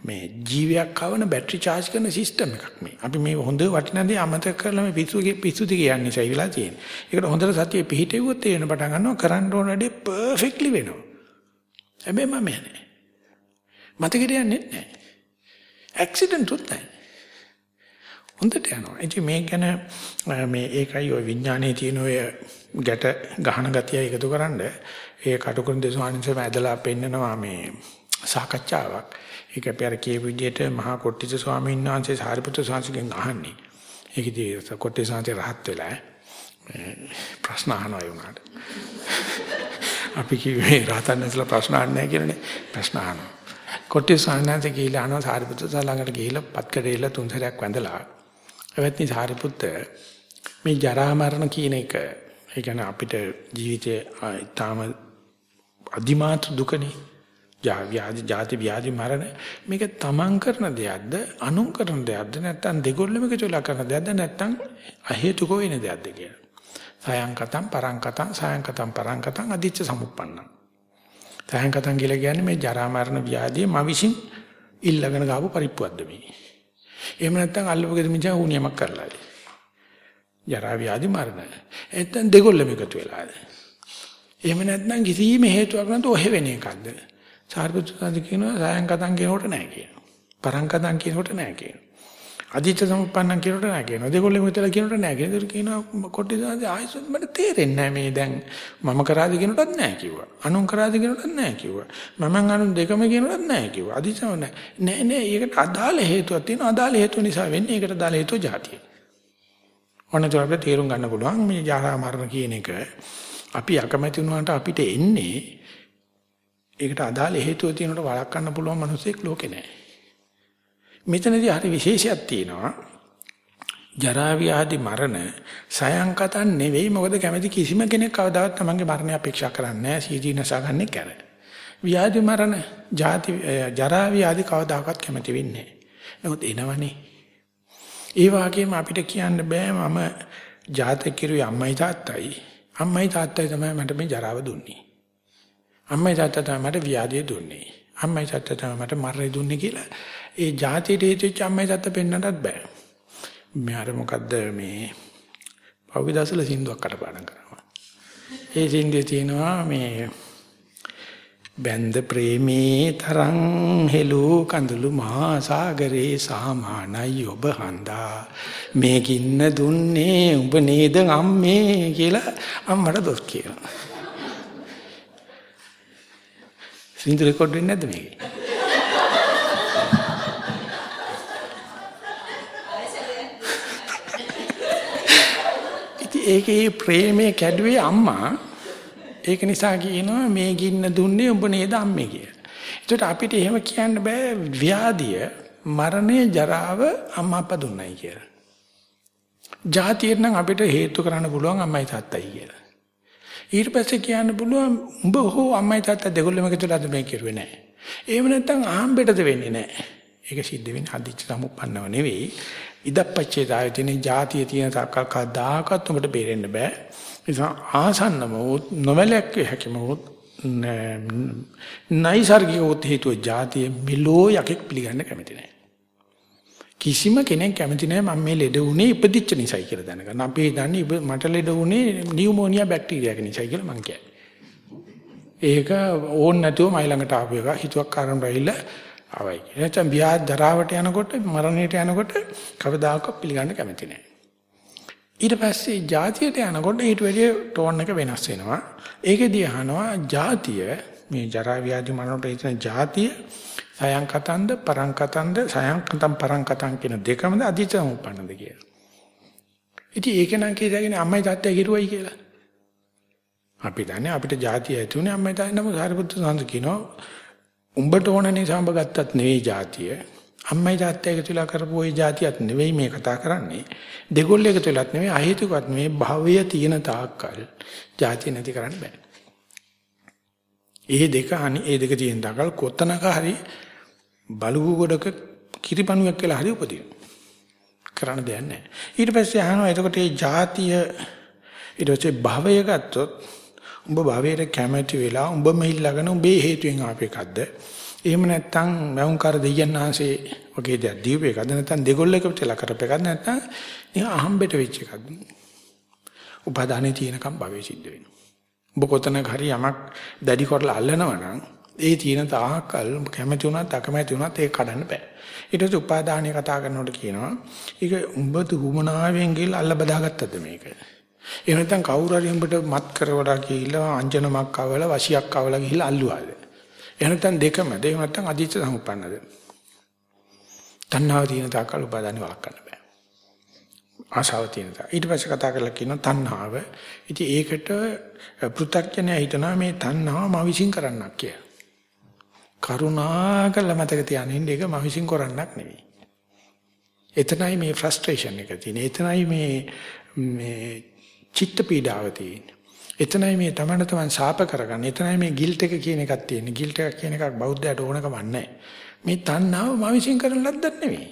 මේ ජීවයක් කවන බැටරි charge කරන සිස්ටම් එකක් මේ. අපි මේ හොඳ වටිනාදී අමතක කරලා මේ පිස්සුගේ පිස්සුදි කියන්නේ ඉසයි වෙලා තියෙන්නේ. ඒකට හොඳට සතිය පිහිටෙව්වොත් තේරෙන පටන් ගන්නවා කරන්න ඕන වැඩේ පර්ෆෙක්ට්ලි වෙනවා. හැබැයි මම යන්නේ. මතකෙට යන්නේ නැහැ. ඇක්සිඩන්ට් උත් නැහැ. හොඳට යනවා. ඉතින් මේ ගැන මේ ඒකයි ওই විඥානයේ තියෙන ඔය ගැට ගහන ගතිය එකතු කරන්ඩ ඒ කටුකුරුන් දෙසවානින්සම ඇදලා පෙන්නනවා මේ සාකච්ඡාවක්. ඒක අපි අර කියපු විදිහට මහා කොට්ටිස ස්වාමීන් වහන්සේ සාරිපුත්‍ර ස්වාමීන්ගෙන් අහන්නේ. ඒකදී කොට්ටිස ස්වාමීන් රහත් වෙලා ප්‍රශ්න අහනවා ඒ උනාට. අපි කිව්වේ රහතන් වහන්සේලා ප්‍රශ්න අහන්නේ නැහැ කියලානේ ප්‍රශ්න අහනවා. කොට්ටිස ස්වාමීන් වහන්සේ ගිහිලා අහනවා සාරිපුත්‍ර ළඟට ගිහිලා පත්කඩේලා තුන් සැරයක් වැඳලා. එවත්නි සාරිපුත්‍ර මේ ජරා මරණ කියන එක ඒ කියන්නේ අපිට ජීවිතේ ඊටාම අදිමාත් දුකනේ ව්‍යාධි ජාති ව්‍යාධි මරණ මේක තමන් කරන දෙයක්ද අනුන් කරන දෙයක්ද නැත්නම් දෙගොල්ලම එකතුලා කරන දෙයක්ද නැත්නම් අහේතුක වෙන දෙයක්ද කියලා. සයන්කතම් පරංකතම් සයන්කතම් පරංකතම් අදිච්ච සමුප්පන්න. සයන්කතම් කියලා කියන්නේ මේ ජරා මරණ ව්‍යාධිය මා විසින් ඉල්ලගෙන ගාපු පරිප්පුවක්ද මේ. එහෙම නැත්නම් අල්ලපගෙද මිචා වුණියමක් කරලාද. ජරා ව්‍යාධි මරණ. නැත්නම් දෙගොල්ලම එකතු වෙලාද. එහෙම නැත්නම් කිසිම හේතුවක් නැතුව ඔහෙ වෙන එකක්ද? සාරිපුත්‍රයන් කියනවා සයන් කතන් කියනකොට නෑ කියනවා. පරං කතන් කියනකොට නෑ කියනවා. අදිච්ච සමුප්පන්නන් කියනකොට නෑ කියනවා. දෙකොල්ලෙම විතර කියනකොට නෑ කියනවා. ඒක කියනවා කොටි සාදී ආයෙත් මට තේරෙන්නේ නෑ මේ දැන් මම කරාද කියනකොටත් නෑ කිව්වා. අනුන් කරාද කියනකොටත් නෑ කිව්වා. මමන් අනුන් දෙකම කියනකොටත් නෑ කිව්වා. අදිච්චම නෑ. නෑ නෑ ඒකට අදාළ හේතුවක් තියෙනවා. අදාළ හේතුව නිසා වෙන්නේ. ඒකට අදාළ හේතුව જાතිය. ඔන්නතර අපිට තේරුම් ගන්න පුළුවන් මේ ජරා මරණ කියන එක අපි අකමැති වුණාට අපිට එන්නේ ඒකට අදාළ හේතුව තියෙනකොට වළක්වන්න පුළුවන් මිනිසෙක් ලෝකේ නැහැ. මෙතනදී හරි විශේෂයක් තියෙනවා. ජරා ව්‍යාධි මරණ සයන්කතන් නෙවෙයි මොකද කැමති කිසිම කෙනෙක් කවදාවත් තමන්ගේ මරණය අපේක්ෂා කරන්නේ නැහැ සීදීනසගන්නේ කැර. ව්‍යාධි මරණ ජාති ජරා ව්‍යාධි කවදාකවත් කැමති වෙන්නේ නැහැ. නමුත් එනවනේ. ඒ වගේම අපිට කියන්න බෑ මම ජාතක කිරුවේ අම්මයි තාත්තයි. අම්මයි තාත්තයි තමයි මට මේ ජරාව දුන්නේ. අම්මයි තාත්තා තමයි මට ව්‍යාධිය දුන්නේ. අම්මයි තාත්තා තමයි මට මරණය දුන්නේ කියලා. ඒ જાතියට හේතුච්ච අම්මයි තාත්තා පෙන්වන්නත් බෑ. මේ අර මොකද්ද මේ පෞවිදාසල සින්දුවක් කටපාඩම් කරනවා. ඒ සින්දුවේ තියෙනවා මේ බැන්ද ප්‍රේමී තරං හෙළු කඳුළු මහා සාගරේ සාමානයි ඔබ හඳා මේකින්න දුන්නේ උඹ නේද අම්මේ කියලා අම්මට දොස් කියනවා. සින්දු රෙකෝඩ් වෙන්නේ නැද්ද මේකේ? ඉතින් ඒකේ ප්‍රේමයේ කැඩුවේ අම්මා. ඒක නිසා කියනවා මේ ගින්න දුන්නේ උඹ නේද අම්මේ කියලා. ඒකට අපිට එහෙම කියන්න බෑ ව්‍යාධිය, මරණය, ජරාව අම්මා අප්පා දුන්නයි කියලා. ජාතියෙන් නම් අපිට හේතු කරන්න පුළුවන් අම්මයි තාත්තයි කියලා. ඊට පස්සේ කියන්න පුළුවන් උඹ හෝ අම්මයි තාත්තා දෙගොල්ලම එකතුලාද මේ කිරුවේ නැහැ. එහෙම නැත්නම් ආම්බෙටද වෙන්නේ නැහැ. ඒක සිද්ධ වෙන්නේ හදිච්ච සමුප්පන්නව නෙවෙයි. ඉදප්පච්චේ දායතිනේ ಜಾතිය තියෙන තාක්කල් කදාකත් උඹට බේරෙන්න බෑ. නිසා ආසන්නම නොවැළැක් හැකිම නයිසර්ගික හේතුව ಜಾතිය මිලෝ යකෙක් පිළිගන්න කැමති නැහැ. කිසිම කෙනෙක් කැමති නැහැ මම මේ ලෙඩ වුණේ ඉපදිච්ච නිසායි කියලා දැනගන්න. අපි දන්නේ මට ලෙඩ වුණේ නියුමෝනියා බැක්ටීරියාක නිසායි කියලා මං කියන්නේ. ඒක ඕන් නැතුව මයි ළඟට ආපු එක හිතුවක් කරන් රැවිල ආවයි. නැත්නම් විවාහ දරාවට යනකොට මරණයට යනකොට කවදාකවත් පිළිගන්න කැමති නැහැ. ඊට පස්සේ ජාතියට යනකොට ඊට වැඩිය ටෝන් එක වෙනස් වෙනවා. ඒකෙදී අහනවා ජාතිය මේ ජරා ව්‍යාධි මරණ ප්‍රේතන ජාතිය සයන් කතන්ද පරං කතන්ද සයන් කතම් පරං කතම් කියන දෙකමද අධිචම උපන්නද කියලා. ඉතින් ඒක නම් කියලාගෙන අම්මයි තාත්තයි හිරුවයි කියලා. අපි දන්නේ අපිට જાතිය ඇති උනේ අම්මයි තාත්තයි නම සාරිපුත්‍ර සංස කියනවා උඹට ඕනනේ සම්බ ගත්තත් නෙවෙයි જાතිය. අම්මයි තාත්තයි එකතු වෙලා කරපු ওই જાතියත් නෙවෙයි මේ කතා කරන්නේ. දෙගොල්ලෝ එකතු වෙලත් නෙවෙයි අහේතුකත් නෙවෙයි භවය තියෙන තාක්කල් જાතිය නැති කරන්න බෑ. ඒ දෙක අනි ඒ දෙක තියෙන තාක්කල් කොතනක හරි බලුගු ගොඩක කිරිපණුවක් කියලා හරි උපදින. කරන්න දෙයක් නැහැ. ඊට පස්සේ අහනවා එතකොට මේ જાතිය ඊට පස්සේ භවය ගත්තොත් උඹ භවයට කැමැති වෙලා උඹ මෙහිල්ලාගෙන උඹේ හේතුවෙන් ආපේකක්ද? එහෙම නැත්නම් මෞංකාර දෙයයන් ආංශේ වගේ දෙයක් දීපේකද නැත්නම් දෙගොල්ලෝ එකට වෙලා කරපේකද නැත්නම් නිකන් අහම්බෙට වෙච්ච එකක්ද? උපාදානේ තියෙනකම් භවයේ සිද්ධ වෙනවා. උඹ කොතනක හරි යමක් දැඩි කරලා අල්ලනවා නම් ඒ තියෙන තාහකල් කැමැති වුණත් අකමැති වුණත් ඒක කඩන්න බෑ. ඊට පස්සේ උපාදානිය කතා කරනකොට කියනවා ඒක උඹ දුමනාවෙන් ගිහලා අල්ල බදාගත්තද මේක? එහෙම නැත්නම් කවුරු හරි උඹට මත් කරවලා ගිහිල්ලා අංජනමක් කවලා වශියක් කවලා ගිහිල්ලා අල්ලුවාද? එහෙම නැත්නම් දෙකමද? එහෙම නැත්නම් අදිච්ච සමුප්පන්නද? තණ්හාව තියෙන තාකල් උපාදානෙ වළක්වන්න බෑ. ආශාව තියෙන තාක්. ඊට පස්සේ කතා කරලා කියනවා තණ්හාව. ඉතින් ඒකට පෘථග්ජනය හිතනවා මේ තණ්හාව මා විශ්ින් කරන්නක් කියලා. කරුණාකර මතක තියාගන්න ඒක මා විශ්ින් කරන්නක් නෙවෙයි. එතනයි මේ ෆ්‍රස්ට්‍රේෂන් එක තියෙන්නේ. එතනයි මේ මේ චිත්ත පීඩාව තියෙන්නේ. එතනයි මේ තමන තමන් ශාප කරගන්න. එතනයි මේ ගිල්ට් එක කියන එකක් තියෙන්නේ. ගිල්ට් එකක් කියන එකක් බෞද්ධයට ඕනකම නැහැ. මේ තණ්හාව මම විශ්ින් කරන ලද්දක් නෙවෙයි.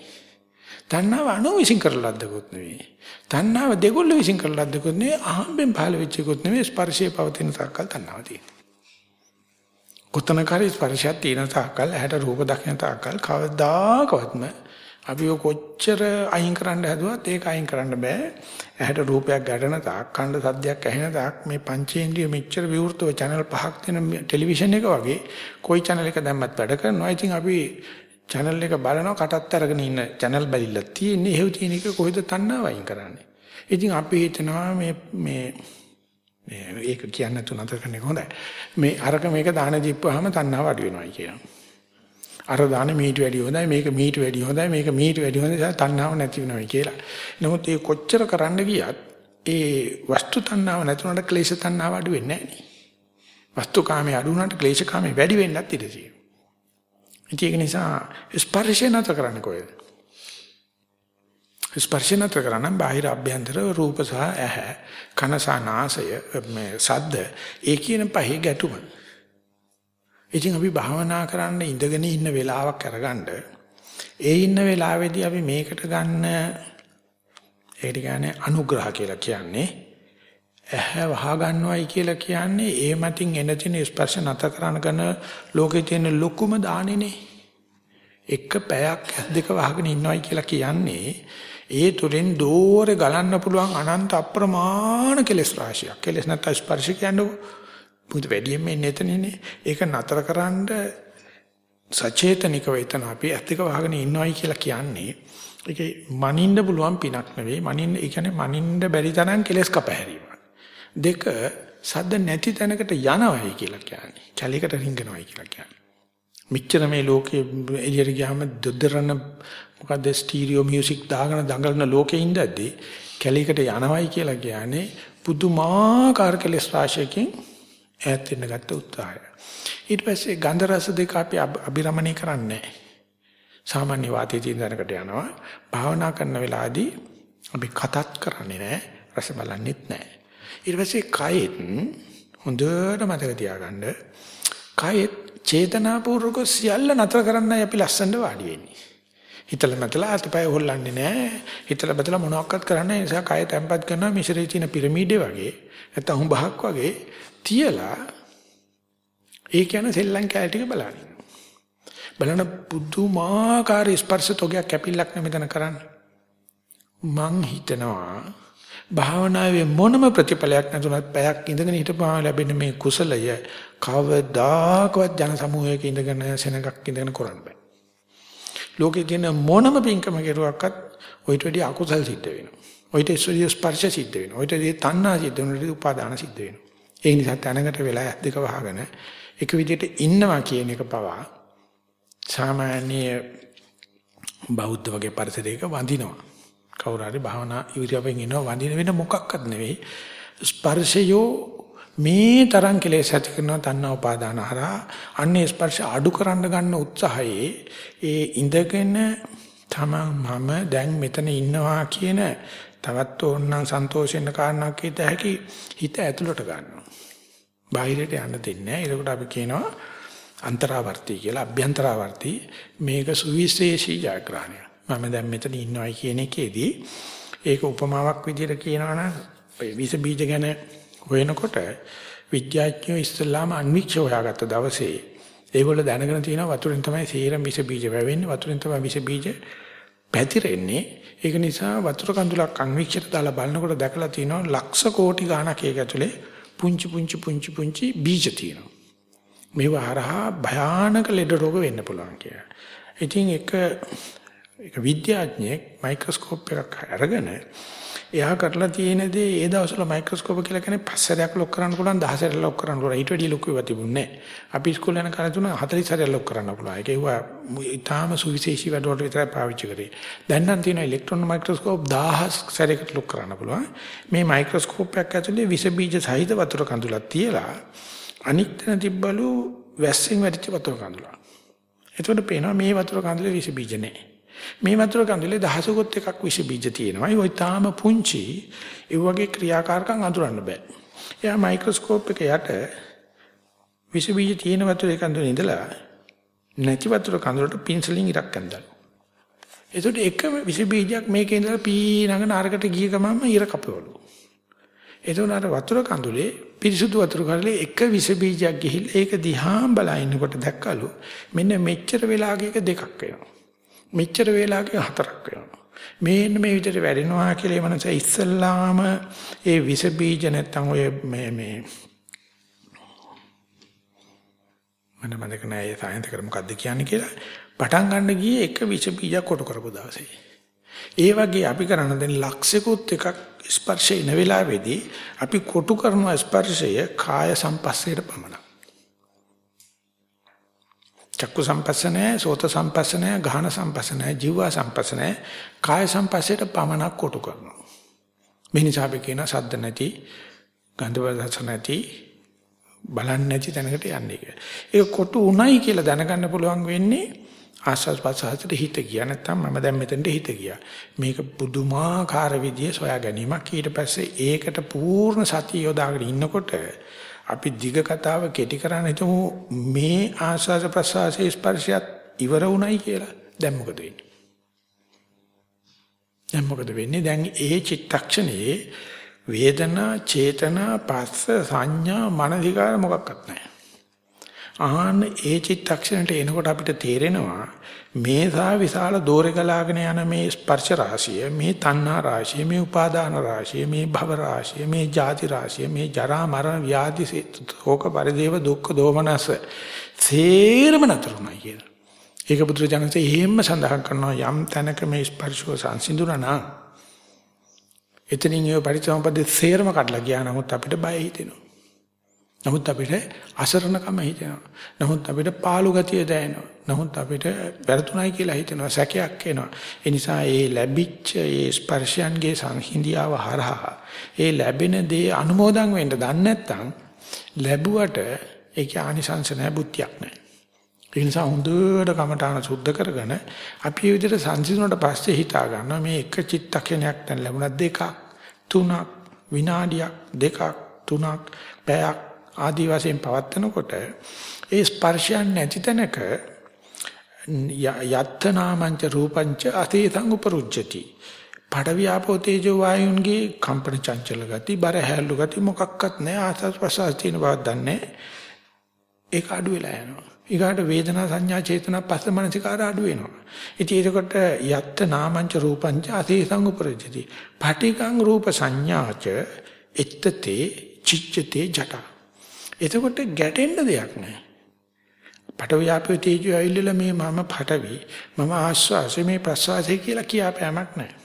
තණ්හාව අනු විශ්ින් කරන ලද්දකුත් නෙවෙයි. තණ්හාව දෙගොල්ල විශ්ින් කරන ලද්දකුත් නෙවෙයි. අහම්බෙන් පහළ වෙච්ච එකකුත් නෙවෙයි. ස්පර්ශයේ පවතින තාක්කල් තණ්හාව තියෙනවා. කොතනකරි ස්පර්ශයක් තියෙන තාක්කල් ඇහැට රූප දකින තාක්කල් කවදාකවත්ම අපි කොච්චර අයින් කරන්න හැදුවත් ඒක අයින් කරන්න බෑ. ඇහැට රූපයක් ගැටෙන තාක්, කණ්ඩ සද්දයක් ඇහෙන තාක් මේ පංචේන්ද්‍රිය මෙච්චර විවෘතව channel පහක් තියෙන ටෙලිවිෂන් එක වගේ කොයි channel එක දැම්මත් වැඩ කරනවා. ඉතින් අපි channel එක බලනවා කටත් අරගෙන ඉන්න channel බැලිලා තියෙන්නේ. එහෙව් තියෙන එක කොහෙද තණ්හාව අයින් කරන්නේ. ඉතින් අපි හිතනවා මේ මේ මේ ඒක කියන්න තුනතර කරන්නේ හොඳයි. මේ අරක මේක දාන දීපුවාම තණ්හාව අඩු වෙනවා කියනවා. අර දාන මීට වැඩි හොඳයි මේක මීට වැඩි හොඳයි මේක මීට වැඩි හොඳයි තණ්හාව නැති වෙනවා කියලා. නමුත් ඒ කොච්චර කරන්න ගියත් ඒ වස්තු තණ්හාව නැතුණට ක්ලේශ තණ්හාව අඩු වෙන්නේ නැහැ නේ. වස්තු කාමයේ අඩු වුණාට ක්ලේශ කාමයේ වැඩි වෙන්නත් ඉඩ තියෙනවා. ඒක නිසා ස්පර්ශය නැත කරන්නේ කොහෙද? ස්පර්ශය නැත කරන්න බාහිර අභ්‍යන්තර රූප සහ ඇහැ කන සහ නාසය මේ සද්ද ඒ කියන පහේ ගැටුම. ඉතින් අපි භාවනා කරන්න ඉඳගෙන ඉන්න වෙලාවක් අරගන්න ඒ ඉන්න වෙලාවේදී අපි මේකට ගන්න ඒකට කියන්නේ අනුග්‍රහ කියලා කියන්නේ ඇහැ වහ ගන්නවයි කියලා කියන්නේ ඒ මතින් එන තියෙන ස්පර්ශ නැත කරන කරන ලෝකේ තියෙන ලොකුම දානෙනේ එක පැයක් දෙක වහගෙන ඉන්නවයි කියලා කියන්නේ ඒ තුලින් දෝරේ ගලන්න පුළුවන් අනන්ත අප්‍රමාණ කෙලෙස් රාශියක් කෙලෙස් නැත්නම් ස්පර්ශ කියන්නේ මොකද වැඩියෙන්ම එන්නේ එතනනේ. ඒක නතරකරනද සචේතනිකව එතන අපි ඇත්තක වහගෙන ඉන්නවයි කියලා කියන්නේ ඒකේ මනින්න පුළුවන් පිනක් නෙවෙයි. මනින්න ඒ කියන්නේ මනින්න බැරි තරම් කෙලස් කපහැරීමක්. දෙක සද්ද නැති තැනකට යනවයි කියලා කියන්නේ. කැලයකට රිංගනවයි කියලා කියන්නේ. මෙච්චර මේ ලෝකේ එළියට ගියාම දොදරන මොකද ස්ටීරියෝ මියුසික් දාගෙන දඟලන ලෝකේ ඉඳද්දී කැලයකට යනවයි කියලා කියන්නේ පුදුමාකාර කෙලස් රාශියකින් ඈත් වෙන්න ගත්ත උත්සාහය. ඊට පස්සේ ගන්ධ රස දෙක අපි අභිරමණය කරන්නේ සාමාන්‍ය වාතයේ තියෙන දැනකට යනවා. භාවනා කරන වෙලාවදී අපි කතත් කරන්නේ නැහැ. රස බලන්නෙත් නැහැ. ඊට පස්සේ කයෙත් හොඳට මතක තියාගන්න කයෙත් චේතනාපූර්වක සියල්ල නතර කරන්නයි අපි ලස්සනට වාඩි වෙන්නේ. හිතල මතලා අතපය හොල්ලන්නේ නැහැ. හිතල බතලා මොනවක්වත් කරන්නේ නැහැ. ඒ නිසා කය තැම්පත් කරනවා මිශ්‍රයේ තියෙන පිරමීඩේ වගේ. නැත්නම් හුඹහක් වගේ තියලා ඒ කියන සෙල්ලම් කැල ටික බලන්න. බලන පුදුමාකාර ස්පර්ශ තෝගයක් කැපිල්ලක් නෙමෙතන කරන්නේ. මං හිතනවා භාවනාවේ මොනම ප්‍රතිඵලයක් නැතුණත් පැයක් ඉඳගෙන හිටපුවාම ලැබෙන මේ කුසලය කවදාකවත් ජන සමූහයක ඉඳගෙන සෙනගක් ඉඳගෙන කරන්න බෑ. ලෝකේ තියෙන මොනම පින්කම කෙරුවක්වත් ඔයිට වැඩි අකුසල් සිද්ධ වෙනවා. ඔයිට ඉස්සරිය ස්පර්ශ සිද්ධ වෙනවා. ඔයිට තණ්හා සිද්ධ වෙනවා. උපාදාන සිද්ධ වෙනවා. ඒ නිසා තැනකට වෙලා දෙක වහගෙන එක විදිහට ඉන්නවා කියන එක පවා සාමාන්‍ය බෞද්ධ වගේ පරිසරයක වඳිනවා. කවුරු හරි භාවනා ඉවිරියෙන් ඉනවා වඳින වෙන මොකක්වත් නෙවෙයි. ස්පර්ශයෝ මේ තරම් කෙලෙස් ඇති කරන තණ්හා උපාදාන හරහා අන්නේ ස්පර්ශ අඩු කරන්න ගන්න උත්සාහයේ ඒ ඉඳගෙන තමන් මම දැන් මෙතන ඉන්නවා කියන තවත් ඕනනම් සන්තෝෂෙන්න කාරණාවක් හිත හැකි හිත ඇතුළට ගන්නවා. බාහිරට යන්න දෙන්නේ නැහැ. ඒකට අපි කියනවා අන්තරාවර්ති කියලා අභ්‍යන්තරාවර්ති මේක සුවිශේෂී ජයග්‍රහණය. මම දැන් මෙතන ඉන්නවයි කියන එකේදී ඒක උපමාවක් විදිහට කියනවා නම් විස බීජ ගැන හොයනකොට විද්‍යාඥයෝ ඉස්සල්ලාම අන්වික්ෂ හොයාගත්ත දවසේ ඒගොල්ලෝ දැනගෙන තියෙනවා වතුරෙන් තමයි සීරම් විස බීජ වැවෙන්නේ වතුරෙන් තමයි විස බීජ පැතිරෙන්නේ ඒක නිසා වතුර කඳුලක් අන්වික්ෂයට දාලා බලනකොට දැකලා තියෙනවා ලක්ෂ කෝටි ගණක් ඒක ඇතුලේ පුංචි පුංචි පුංචි පුංචි බීජ තියෙනවා මේව හරහා භයානක ලෙඩ රෝග වෙන්න පුළුවන් කියලා. ඉතින් එක එක විද්‍යාඥයෙක් මයික්‍රොස්කෝප් එකක් අරගෙන එයා කරලා තියෙන දේ ඒ දවස්වල මයික්‍රොස්කෝප් කියලා කියන්නේ පස්සරයක් ලොක් කරන්න පුළුවන් 10 සැරයක් ලොක් කරන්න පුළුවන් ඊට වැඩිය ලොකු ඒවා තිබුණේ නැහැ. අපි ඉස්කෝලේ යන කාලේ තුන 40 සැරයක් ලොක් කරන්න පුළුවන්. ඒක ඒවා ඊටාම සුවිශේෂී වැඩවලට විතරයි පාවිච්චි කරේ. දැන් නම් තියෙන ඉලෙක්ට්‍රෝන මයික්‍රොස්කෝප් 1000 සැරයකට ලොක් කරන්න පුළුවන්. මේ මයික්‍රොස්කෝප් එකක් ඇතුලේ විස බීජ සහිත වතුර කඳුලක් තියලා අනිත් තැන තිබ්බලු වැස්සෙන් වැඩිච්ච වතුර කඳුලක්. එතකොට පේනවා මේ වතුර කඳුලේ විස බීජ නැහැ. මේ වතුර කඳුලේ දහසකුත් එකක් විස බීජ තියෙනවා. ඒ තාම පුංචි ඒ වගේ ක්‍රියාකාරකම් අඳුරන්න බෑ. එයා මයික්‍රොස්කෝප් එක යට විස බීජ තියෙන වතුර කඳුලේ ඉඳලා නැති වතුර කඳුලට පින්සලින් ඉරක් ඇඳලා. එතකොට එක විස බීජයක් මේකේ ඉඳලා පීනගෙන අරකට ගිය ගමන්ම ඉර කපවලු. එතකොට අර වතුර කඳුලේ පිරිසුදු වතුර කඳුලේ එක විස බීජයක් ගිහිල්ලා ඒක දිහා බලා ඉන්නකොට දැක්කලු මෙන්න මෙච්චර වෙලාවක දෙකක් වෙනවා. මෙච්චර වේලාවක හතරක් වෙනවා. මේන්න මේ විදිහට වැඩෙනවා කියලා ඒ මනස ඉස්සල්ලාම ඒ විස බීජ නැත්තම් ඔය මේ මේ මම මතක නැහැ ඒ සායන්ත කර මොකද්ද කියන්නේ කියලා පටන් ගන්න ගියේ එක විස බීජ කොට කරපු දවසේ. ඒ වගේ අපි කරන දැන් ලක්ෂිකුත් එකක් ස්පර්ශය ඉන වෙලාවේදී අපි කොටු කරන ස්පර්ශය කාය සම්පස්සයට පමණක්. චක්කු සම්පස්සනය, සෝත සම්පස්සනය, ගාහන සම්පස්සනය, ජීවා සම්පස්සනය, කාය සම්පස්සයට පමණක් කොටු කරනවා. මේ නිසා අපි කියන සද්ද නැති, ගන්ධ රස නැති, බලන්නේ නැති තැනකට යන්නේ කියලා. ඒක කොටු උණයි කියලා දැනගන්න පුළුවන් වෙන්නේ ආස්වාද ප්‍රසආසයට හිත ගියා නැත්නම් මම දැන් මෙතනට හිත ගියා. මේක පුදුමාකාර විදිය සොයා ගැනීමක්. ඊට පස්සේ ඒකට පූර්ණ සතිය යොදාගෙන ඉන්නකොට අපි දිග කතාව කෙටි කරන්න හිතමු මේ ආස්වාද ප්‍රසආසයේ ස්පර්ශයත් ඉවර වුණයි කියලා. දැන් මොකද වෙන්නේ? දැන් මොකද වෙන්නේ? දැන් ඒ චිත්තක්ෂණයේ වේදනා, චේතනා, පස්ස, සංඥා, මනසිකාර මොකක්වත් නැහැ. ආහන ඒ චිත්තක්ෂණයට එනකොට අපිට තේරෙනවා මේ සා විශාල දෝරේ ගලාගෙන යන මේ ස්පර්ශ රාශිය මේ තණ්හා රාශිය මේ උපාදාන රාශිය මේ භව රාශිය මේ ජාති රාශිය මේ ජරා මරණ ව්‍යාධි ශෝක පරිදේව දුක්ඛ දෝමනස සේරම නතරුණා කියලා. ඒක බුදුරජාණන්සේ එහෙම සඳහන් කරනවා යම් තැනක මේ ස්පර්ශව සංසිඳුණා නම් එතනින් ඒ පරිසම්පදේ සේරම කඩලා ගියා නමුත් අපිට බය හිතෙනවා. නමුත් අපිට අසරණකම හිතෙනවා. නමුත් අපිට පාළු ගතිය දැනෙනවා. නමුත් අපිට වැරදුණයි කියලා හිතෙනවා. සැකයක් එනවා. ඒ නිසා ඒ ලැබිච්ච ඒ ස්පර්ශයන්ගේ සංහිඳියාව හරහා ඒ ලැබෙන දේ අනුමෝදන් වෙන්න දන්නේ නැත්නම් ලැබුවට ඒකේ ආනිසංස නැහැ බුද්ධියක් නැහැ. ඒ නිසා හොඳට කමඨාන සුද්ධ කරගෙන අපි මේ විදිහට සංසිඳුණාට පස්සේ හිතා ගන්නවා මේ එක චිත්තක්ෂණයක් දැන් ලැබුණා දෙකක් තුනක් විනාඩියක් දෙකක් තුනක් පැයක් ආදි වශයෙන් පවත්නකොට ඒ ස්පර්ශයන් නැති තැනක යත්තනාමංච රූපංච අතීතං උපරුජ්ජති පඩවියාපෝ තේජෝ වායුන්ගේ කම්පන චංචල ගති බර හැල්ලු ගති මොකක්වත් නැහැ ආසස් ප්‍රසස් තියෙන බවක් දන්නේ ඒක අඩු වෙලා යනවා ඊගාට වේදනා සංඥා චේතනා පස්ස මනසිකාර අඩු වෙනවා. ඉතින් ඒකට යත්ත නාමංච රූපංච අසීසං උපරජති. පටිකං රූප සංඥාච එත්තතේ චිච්ඡතේ ජට. එතකොට ගැටෙන්න දෙයක් නැහැ. පටවියාපේ තේජෝ ඇවිල්ලා මේ මම පටවි මම ආස්වාසය මේ ප්‍රස්වාසය කියලා කියාපෑමක් නැහැ.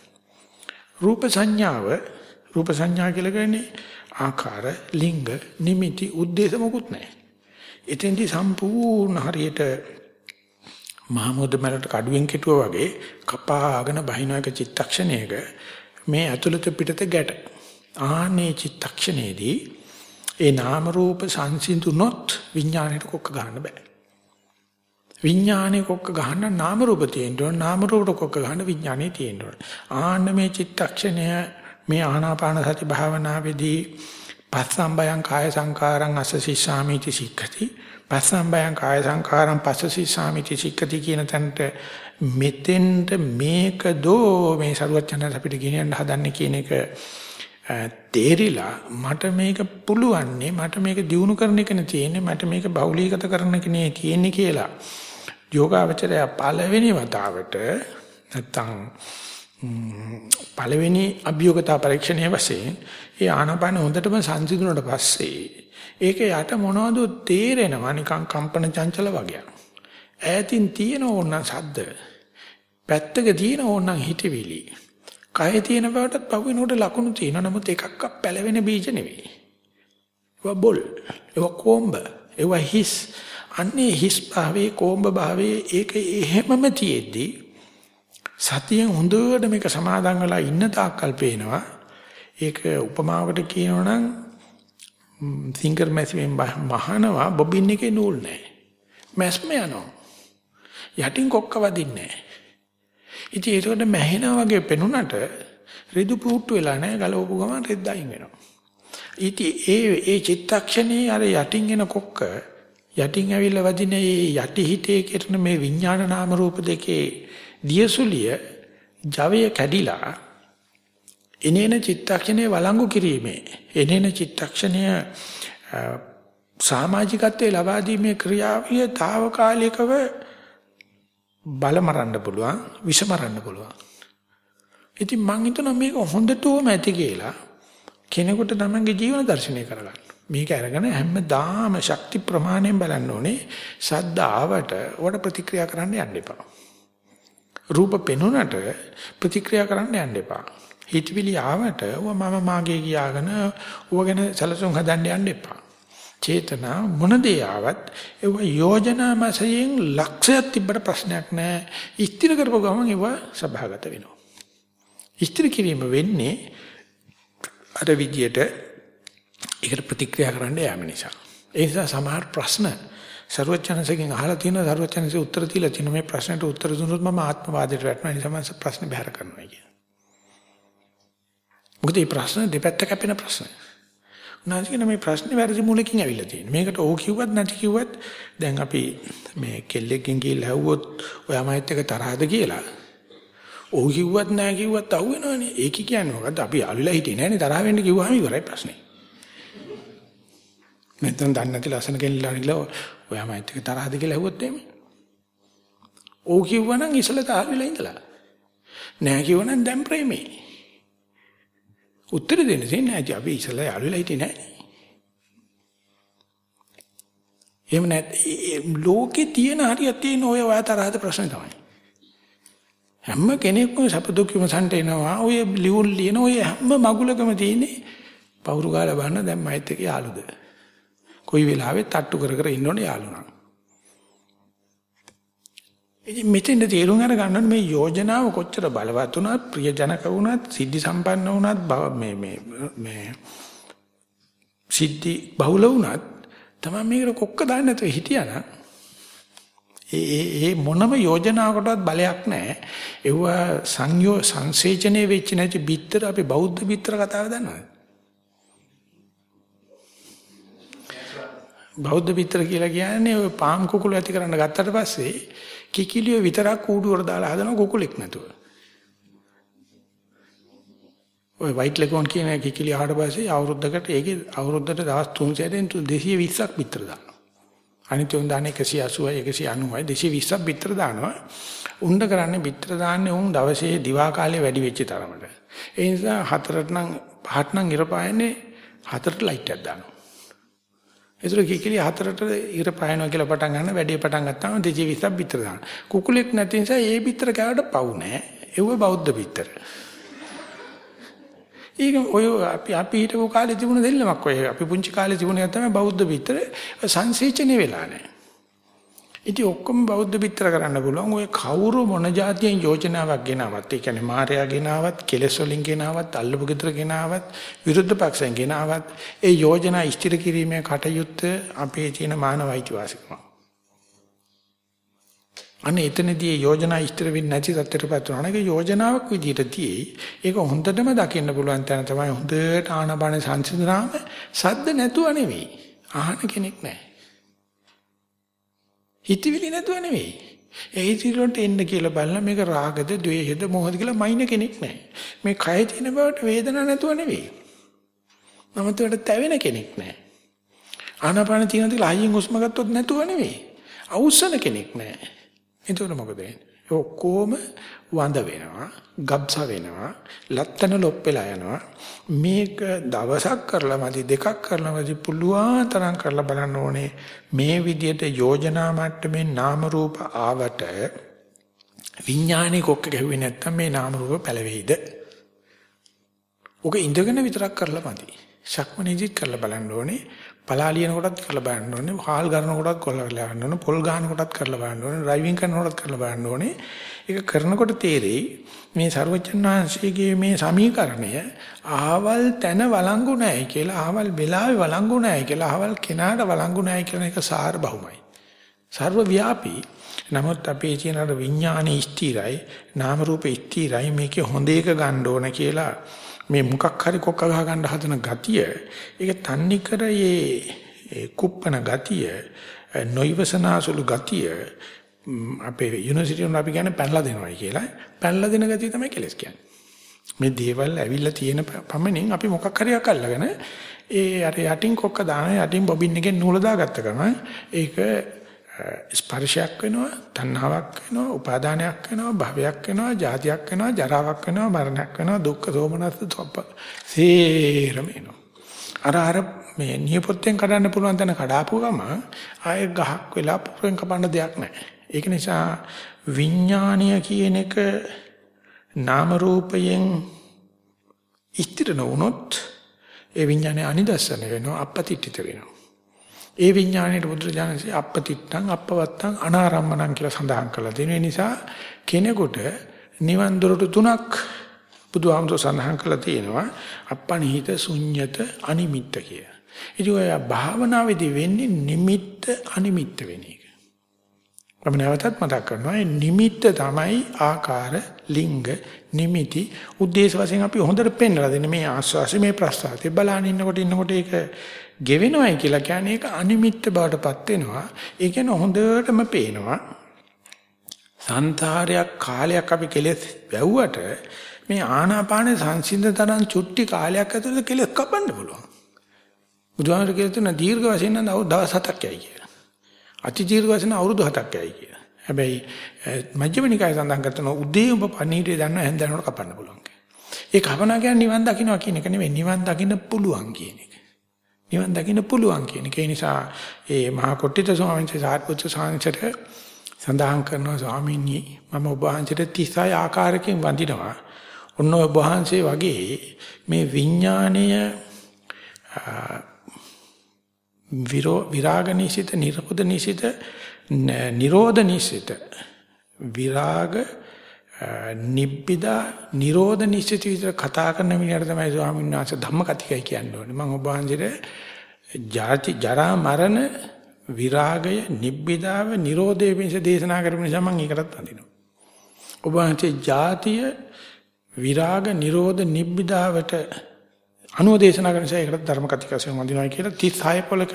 රූප සංඥාව රූප සංඥා කියලා කියන්නේ ආකාර ලිංග නිමිති උද්දේශ මොකුත් නැහැ. එතෙන්දි සම්පූර්ණ හරියට මහමුද මලට කඩුවෙන් කෙටුවා වගේ කපාගෙන බහින එක චිත්තක්ෂණයක මේ ඇතුළත පිටත ගැට. ආනේ චිත්තක්ෂණයේදී ඒ නාම රූප සංසිඳුනොත් විඥාණයට කොක්ක ගන්න බෑ. විඥානේ කොක්ක ගහන්න නාම රූප තියෙන්න ඕන නාම රූපට කොක්ක ගහන්න විඥානේ තියෙන්න ඕන. ආන්න මේ චිත්තක්ෂණය මේ ආනාපාන සති භාවනාවේදී පස්සම්බයං කාය සංකාරං අසසිසාමිති සික්ඛති පස්සම්බයං කාය සංකාරං පස්සසිසාමිති සික්ඛති කියන තැනට මෙතෙන්ට මේක දෝ මේ සරුවචන අපිට ගෙනියන්න හදන්නේ කියන එක තේරිලා මට මේක පුළුවන්නේ මට මේක දිනු කරන එක නේ තියෙන්නේ මට මේක බහුලීගත කරන එක නේ තියෙන්නේ කියලා යෝගාවචරය පළවෙනි වතාවට නැත්තම් පළවෙනි අභියෝගතා පරීක්ෂණයේ වශයෙන් ඒ ආනපන හොඳටම සංසිඳුණාට පස්සේ ඒක යට මොනවද තේරෙනවා නිකන් කම්පන චංචල වගේ. ඈතින් තියෙන ඕනනම් සද්ද. පැත්තක තියෙන ඕනනම් හිතවිලි. කය තියෙන බවටත් පහුවෙනකොට ලකුණු තියෙනවා. නමුත් එකක්ක පැලවෙන බීජ නෙවෙයි. ඒවා බොල්. ඒවා කොම්බ. ඒවා හිස්. අන්නේ හිස් භාවයේ කොම්බ භාවයේ ඒක එහෙමම තියෙද්දී සතියෙන් හොඳට මේක සමාදන් වෙලා ඉන්න තාක්කල් පේනවා. ඒක උපමාවකට කියනවනම් සිංගර් මැසිමෙන් මහනවා බොබින් එකේ නූල් නැහැ. මැස්ම යනවා. යටින් කොක්ක වදින්නේ නැහැ. ඉතින් ඒකට මැහෙනා වගේ පෙනුනට රිදු පුට්ටු වෙලා නැහැ ගලවපු ගමන් රෙද්ද අයින් වෙනවා. ඉතින් ඒ ඒ චිත්තක්ෂණේ අර යටින් එන කොක්ක යටින් ඇවිල්ලා වදින ඒ යටි හිතේ කෙරෙන මේ විඥාන නාම රූප දෙකේ දියසුලිය ජවය කැඩිලා එනේන චිත්තක්ෂණය වළංගු කිරීමේ එනේන චිත්තක්ෂණය සමාජිකත්වයේ ලබා දීමේ ක්‍රියාවිය తాවකාලිකව බල මරන්න පුළුවන් විෂ මරන්න පුළුවන් ඉතින් මං හිතනවා මේක හොඳටම ඇති කියලා කෙනෙකුට තමන්ගේ ජීවන දර්ශනය කරගන්න මේක අරගෙන හැමදාම ශක්ති ප්‍රමාණයෙන් බලන්න ඕනේ සද්ද ආවට වඩ ප්‍රතික්‍රියා කරන්න යන්න එපා රූප පෙනුනට ප්‍රතික්‍රියා කරන්න යන්න එපා. හිතවිලි ආවට ඌ මම මාගේ කියාගෙන ඌ ගැන සැලසුම් හදන්න යන්න එපා. චේතනා මොන දේ ආවත් ඒව යෝජනා මාසයෙන් ලක්ෂයක් තිබ්බට ප්‍රශ්නයක් නැහැ. ඉස්තිර කරපුව ගමන් ඒව සභාගත වෙනවා. ඉස්තිර කිරීම වෙන්නේ අර විදියට ඒකට ප්‍රතික්‍රියා කරන්න යාම නිසා. ඒ නිසා සමහර ප්‍රශ්න සරුවචනසකින් අහලා තියෙනවා සරුවචනසේ උත්තර දීලා තියෙනවා මේ ප්‍රශ්නට උත්තර දුන්නොත් මම ආත්මවාදයට වැටෙනවා නිසා මම ප්‍රශ්න බහැර කරනවා කියන. මොකද මේ ප්‍රශ්න දෙපැත්ත කැපෙන ප්‍රශ්න. උනාසිකන මේ ප්‍රශ්නේ වැරදි මූලකින් ඇවිල්ලා තියෙනවා. මේකට ඕ කිව්වත් නැති කිව්වත් දැන් අපි මේ කෙල්ලෙක්ගෙන් කියලා ඇහුවොත් ඔයා මයිත් එක තරහද කියලා. ඕ කිව්වත් නැහැ කිව්වත් අහුවෙනවනේ. ඒක කියන්නේ මොකද්ද? අපි අලුලා හිටියේ නැහනේ තරහ වෙන්න කිව්වහම ඉවරයි ප්‍රශ්නේ. නැත්නම් දන්නේ නැති ලස්සන කෙනෙක්ලා නිලා ඔයා මයිත් එක තරහද කියලා ඇහුවොත් එහෙම. ඕ කිව්වනම් ඉසල තාරිලා ඉඳලා. නෑ කිව්වනම් දැන් ප්‍රේමේ. උත්තර දෙන්න දෙන්නේ නැති අපි ඉසල යාළුවලා හිටියේ නෑ. එහෙම නැත් ලෝකේ තියෙන හරියට තියෙන ඔය ඔය තරහද ප්‍රශ්න තමයි. හැම කෙනෙක්ම සප දුක් විමසන්ට එනවා. ඔය ලියුල් ලියන ඔය හැම මගුලකම තියෙන්නේ පවුරු ගාලා බලන දැන් මයිත් එක යාළුද. කොයි වෙලාවෙත් තට්ටු කර කර ඉන්නෝනේ යාළුණා. ඉතින් මෙතෙන්ද තේරුම් අරගන්න මේ යෝජනාව කොච්චර බලවත් වුණත් ප්‍රියජනක වුණත් සිද්ධි සම්පන්න වුණත් මේ මේ මේ සිද්ධි බහුල වුණත් තමයි මේකට කොක්ක දාන්න නැතුව හිටියානම් ඒ ඒ ඒ මොනම යෝජනාවකටවත් බලයක් නැහැ. ඒව සංයෝ සංසේචනයේ වෙච්ච නැති බිත්තර අපි බෞද්ධ බිත්තර කතාව දන්නවද? බෞද්ධ පිටර කියලා කියන්නේ ඔය පාම් කුකුළු ඇති කරන්න ගත්තට පස්සේ කිකිලිය විතරක් කූඩුවට දාලා හදන කුකුලෙක් නැතුව. ඔය වයිට් ලෙගෝන් කියන කිකිලිය ආවට පස්සේ අවුරුද්දකට ඒකේ අවුරුද්දට දවස් 300ෙන් 220ක් පිටර දානවා. අනිත් උන් දාන්නේ 180යි 190යි 220ක් බිත්තර දානවා. උණ්ඩ කරන්නේ බිත්තර දාන්නේ උන් දවසේ දිවා කාලේ වැඩි වෙච්ච තරමට. ඒ නිසා හතරට නම් පහට නම් ඉර පායන්නේ හතරට ලයිට් එකක් දානවා. ඒතර කිකිලි හතරට ඉර පායනවා කියලා පටන් ගන්න වැඩි පටන් ගත්තාම 220ක් බිත්තර දානවා. කුකුලෙක් නැති නිසා ඒ බිත්තර කෑවට පවු නැහැ. ඒව බෞද්ධ බිත්තර. ඒක ඔය අපි අපි හිටපු කාලේ තිබුණ දෙල්ලමක් ඔය අපි පුංචි කාලේ තිබුණ එක තමයි බෞද්ධ පිටර සංසේචනේ වෙලා නැහැ. ඉතින් ඔක්කොම බෞද්ධ පිටර කරන්න පුළුවන් ඔය කවුරු මොන જાතියෙන් යෝජනාවක් ගෙනාවත් ඒ කියන්නේ මායя ගෙනාවත් කෙලෙස් වලින් ගෙනාවත් අල්ලපු ගෙදර ගෙනාවත් විරුද්ධ පක්ෂයෙන් ගෙනාවත් ඒ යෝජනා ඉෂ්ටිර කිරීමේ කටයුත්ත අපේ තියෙන මානව අයිතිවාසිකම. අනේ එතනදී යෝජනා ඉස්තර වෙන්නේ නැති තත්ත්වයකටපත් වුණා. ඒක යෝජනාවක් විදිහට තියෙයි. ඒක හොඳටම දකින්න පුළුවන් තැන තමයි හොඳට ආනපාන සංසිඳනාම සද්ද නැතුව නෙවෙයි. අහන කෙනෙක් නැහැ. හිතවිලි නැතුව නෙවෙයි. ඒ හිතවිලට එන්න කියලා බලන මේක රාගද, ද්වේෂද, මොහොද කියලා මයින් කෙනෙක් නැහැ. මේ කය තියෙන බවට වේදනාවක් නැතුව නෙවෙයි. නමුත් ඒකට තැවෙන කෙනෙක් නැහැ. ආනපාන තියෙන දේ ලහින් හුස්ම ගත්තොත් නැතුව නෙවෙයි. අවුස්සන කෙනෙක් නැහැ. එතකොට මොකද වෙන්නේ? ඔක්කොම වඳ වෙනවා, ගබ්ස වෙනවා, ලත්තන ලොප්පෙලා යනවා. මේක දවසක් කරලා මදි දෙකක් කරලා මදි පුළුවන් තරම් කරලා බලන්න ඕනේ. මේ විදිහට යෝජනා මට්ටමේ නාම රූප ආවට විඥානේ කොක්ක ගැහුවේ නැත්තම් මේ නාම රූප පැලවෙයිද? ඔක ඉඳගෙන විතරක් කරලා මදි. ශක්මනේජිත් කරලා බලන්න ඕනේ. පලා ලියන කොටත් කරලා බලන්න ඕනේ. හාල් ගන්න කොටත් කරලා බලන්න ඕනේ. පොල් ගහන කොටත් කරලා බලන්න ඕනේ. ඩ්‍රයිවිං කරන කොටත් කරලා බලන්න ඕනේ. ඒක කරනකොට තේරෙයි මේ ਸਰවචන්නාංශයේ මේ සමීකරණය ආවල් තැන වළංගු නැහැ කියලා, ආවල් වෙලාවේ වළංගු නැහැ කියලා, ආවල් කෙනාට වළංගු නැහැ කියන එක සාර බහුමයි. සර්ව ව්‍යාපී නමුත් අපේ තියෙන අර විඥානේ ස්ථිරයි නාම රූප ස්ථිරයි මේකේ හොඳ එක ගන්න ඕන කියලා මේ මොකක් හරි කොක්ක ගහ ගන්න හදන ගතිය ඒක තන්නේ කර ඒ කුප්පන ගතිය නොයවසනාසුළු ගතිය අපේ යුනිවර්සිටි වල අපි කියන්නේ පැනලා දෙනවයි කියලා. පැනලා දෙන ගතිය තමයි කෙලස් කියන්නේ. මේ දේවල් ඇවිල්ලා තියෙන පමණින් අපි මොකක් හරි අකල්ලාගෙන ඒ අර යටින් කොක්ක දාන යටින් බොබින් එකෙන් නූල දාගත්ත ගමන් ඒක ස්පර්ශයක් වෙනවා, තණ්හාවක් වෙනවා, උපාදානයක් වෙනවා, භවයක් වෙනවා, ජාතියක් වෙනවා, ජරාවක් වෙනවා, මරණයක් වෙනවා, දුක්ඛ සෝමනස්ස තොප්ප. සේරම එනවා. අර අර මේ නියපොත්තෙන් කඩන්න පුළුවන් තැන කඩාපු ගම ආයෙ ගහක් වෙලා පුරෙන් කපන්න දෙයක් නැහැ. ඒක නිසා විඥානීය කියන එක නාම රූපයෙන් ඉස්තිර නොවුනොත් ඒ විඥානේ අනිදස්සන වෙනවා අපපතිත්‍ිත වෙනවා. ඒ විඥාණයට බුදුරජාණන්සේ අපපතිත්තං අපවත්තං අනාරම්මණං කියලා සඳහන් කළා. ඒ නිසා කෙනෙකුට නිවන් දොරටු තුනක් බුදුහාමුදුර සඳහන් කළා තියෙනවා. අපනිහිත ශුන්්‍යත අනිමිත්ත කිය. ඉතින් ඔය භාවනාවේදී වෙන්නේ නිමිත්ත අනිමිත්ත වෙන එක. මම නැවතත් මතක් කරනවා මේ නිමිත්ත තමයි ආකාර ලිංග නිමිති උද්දේශ වශයෙන් අපි හොඳට පෙන්වලා දෙන්නේ මේ ආස්වාසි මේ ප්‍රස්තාවතේ බලන ඉන්නකොට ඉන්නකොට ඒක ගෙවෙනවයි කියලා කියන්නේ ඒක අනිමිත්ත බවටපත් වෙනවා. ඒ කියන්නේ හොඳටම පේනවා. සංසාරයක් කාලයක් අපි කෙලෙස් වැව්වට මේ ආනාපාන සංසිඳන තරම් චුට්ටි කාලයක් ඇතුළත කෙලෙස් කපන්න පුළුවන්. බුදුහාමර කියලා තියෙන දීර්ඝ වශයෙන් නම් දවස් 7ක් යයි කියලා. අති දීර්ඝ වශයෙන් අවුරුදු 7ක් යයි කියලා. හැබැයි මජ්ක්‍ධිම නිකාය සඳහන් කරන උදේ ඔබ පණීඩේ දන්න හැන්දනකොට කපන්න පුළුවන්. ඒ කපනා කියන්නේ නිවන් දකින්නවා කියන එක නෙමෙයි නිවන් දකින්න පුළුවන් කියන එක. නිවන් දකින්න පුළුවන් කියන එක. ඒ නිසා ඒ මහා කොට්ටිත ස්වාමීන් වහන්සේ සාරිපුත්‍ර ස්වාමීන්ට සඳහන් කරනවා ස්වාමීනි මම ඔබ වහන්සේට 36 ආකාරයකින් වඳිනවා. ඔන්න ඔබ වහන්සේ වගේ මේ විඥාණය විරෝ විරාග නිසිත නිරෝධ නිසිත නිරෝධ නිසිත විරාග නිබ්බිදා නිරෝධ නිශ්චිත විතර කතා කරන මිනිහට තමයි ස්වාමීන් වහන්සේ ධම්මකතිකයි කියන්න ඕනේ. මම ඔබ වහන්සේට ජාති ජරා මරණ විරාගය නිබ්බිදාව නිරෝධය පිණිස දේශනා කරපු නිසා මම ඒකටත් අඳිනවා. ඔබ වහන්සේ ජාතිය විරාග නිරෝධ නිබ්බිදාවට අනුව දේශනා කරන නිසා ඒකට ධර්මකතිකයෙන් වඳිනවා කියලා 36 පොලක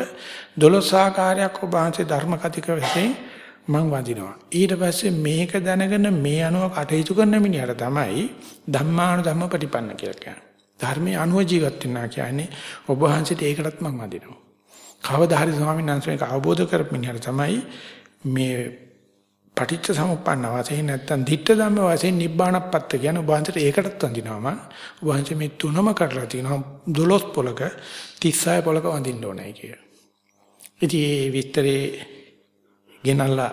12 ආකාරයක් ඔබ වහන්සේ ධර්මකතික වශයෙන් මං වඳිනවා. ඊට පස්සේ මේක දැනගෙන මේ අනුව කටයුතු කරන මිනිහට තමයි ධම්මානු ධම්ම ප්‍රතිපන්න කියලා කියන්නේ. ධර්මයේ අනුව ජීවත් වෙනවා කියන්නේ ඔබ වහන්සේට ඒකටත් මං වඳිනවා. කවදා හරි ස්වාමීන් වහන්සේ මේක අවබෝධ කරපිනියට තමයි මේ පටිච්ච සමුප්පන්න වශයෙන් නැත්තම් ධිට්ඨ ධම්ම වශයෙන් නිබ්බාණපත්ත කියන උභාන්තට ඒකටත් වඳිනවම උභාන්තේ මේ තුනම කරලා තිනවා 12 පොලක 36 පොලක වඳින්න ඕනේ කිය. ඉතින් මේ විස්තරේ ගෙනල්ලා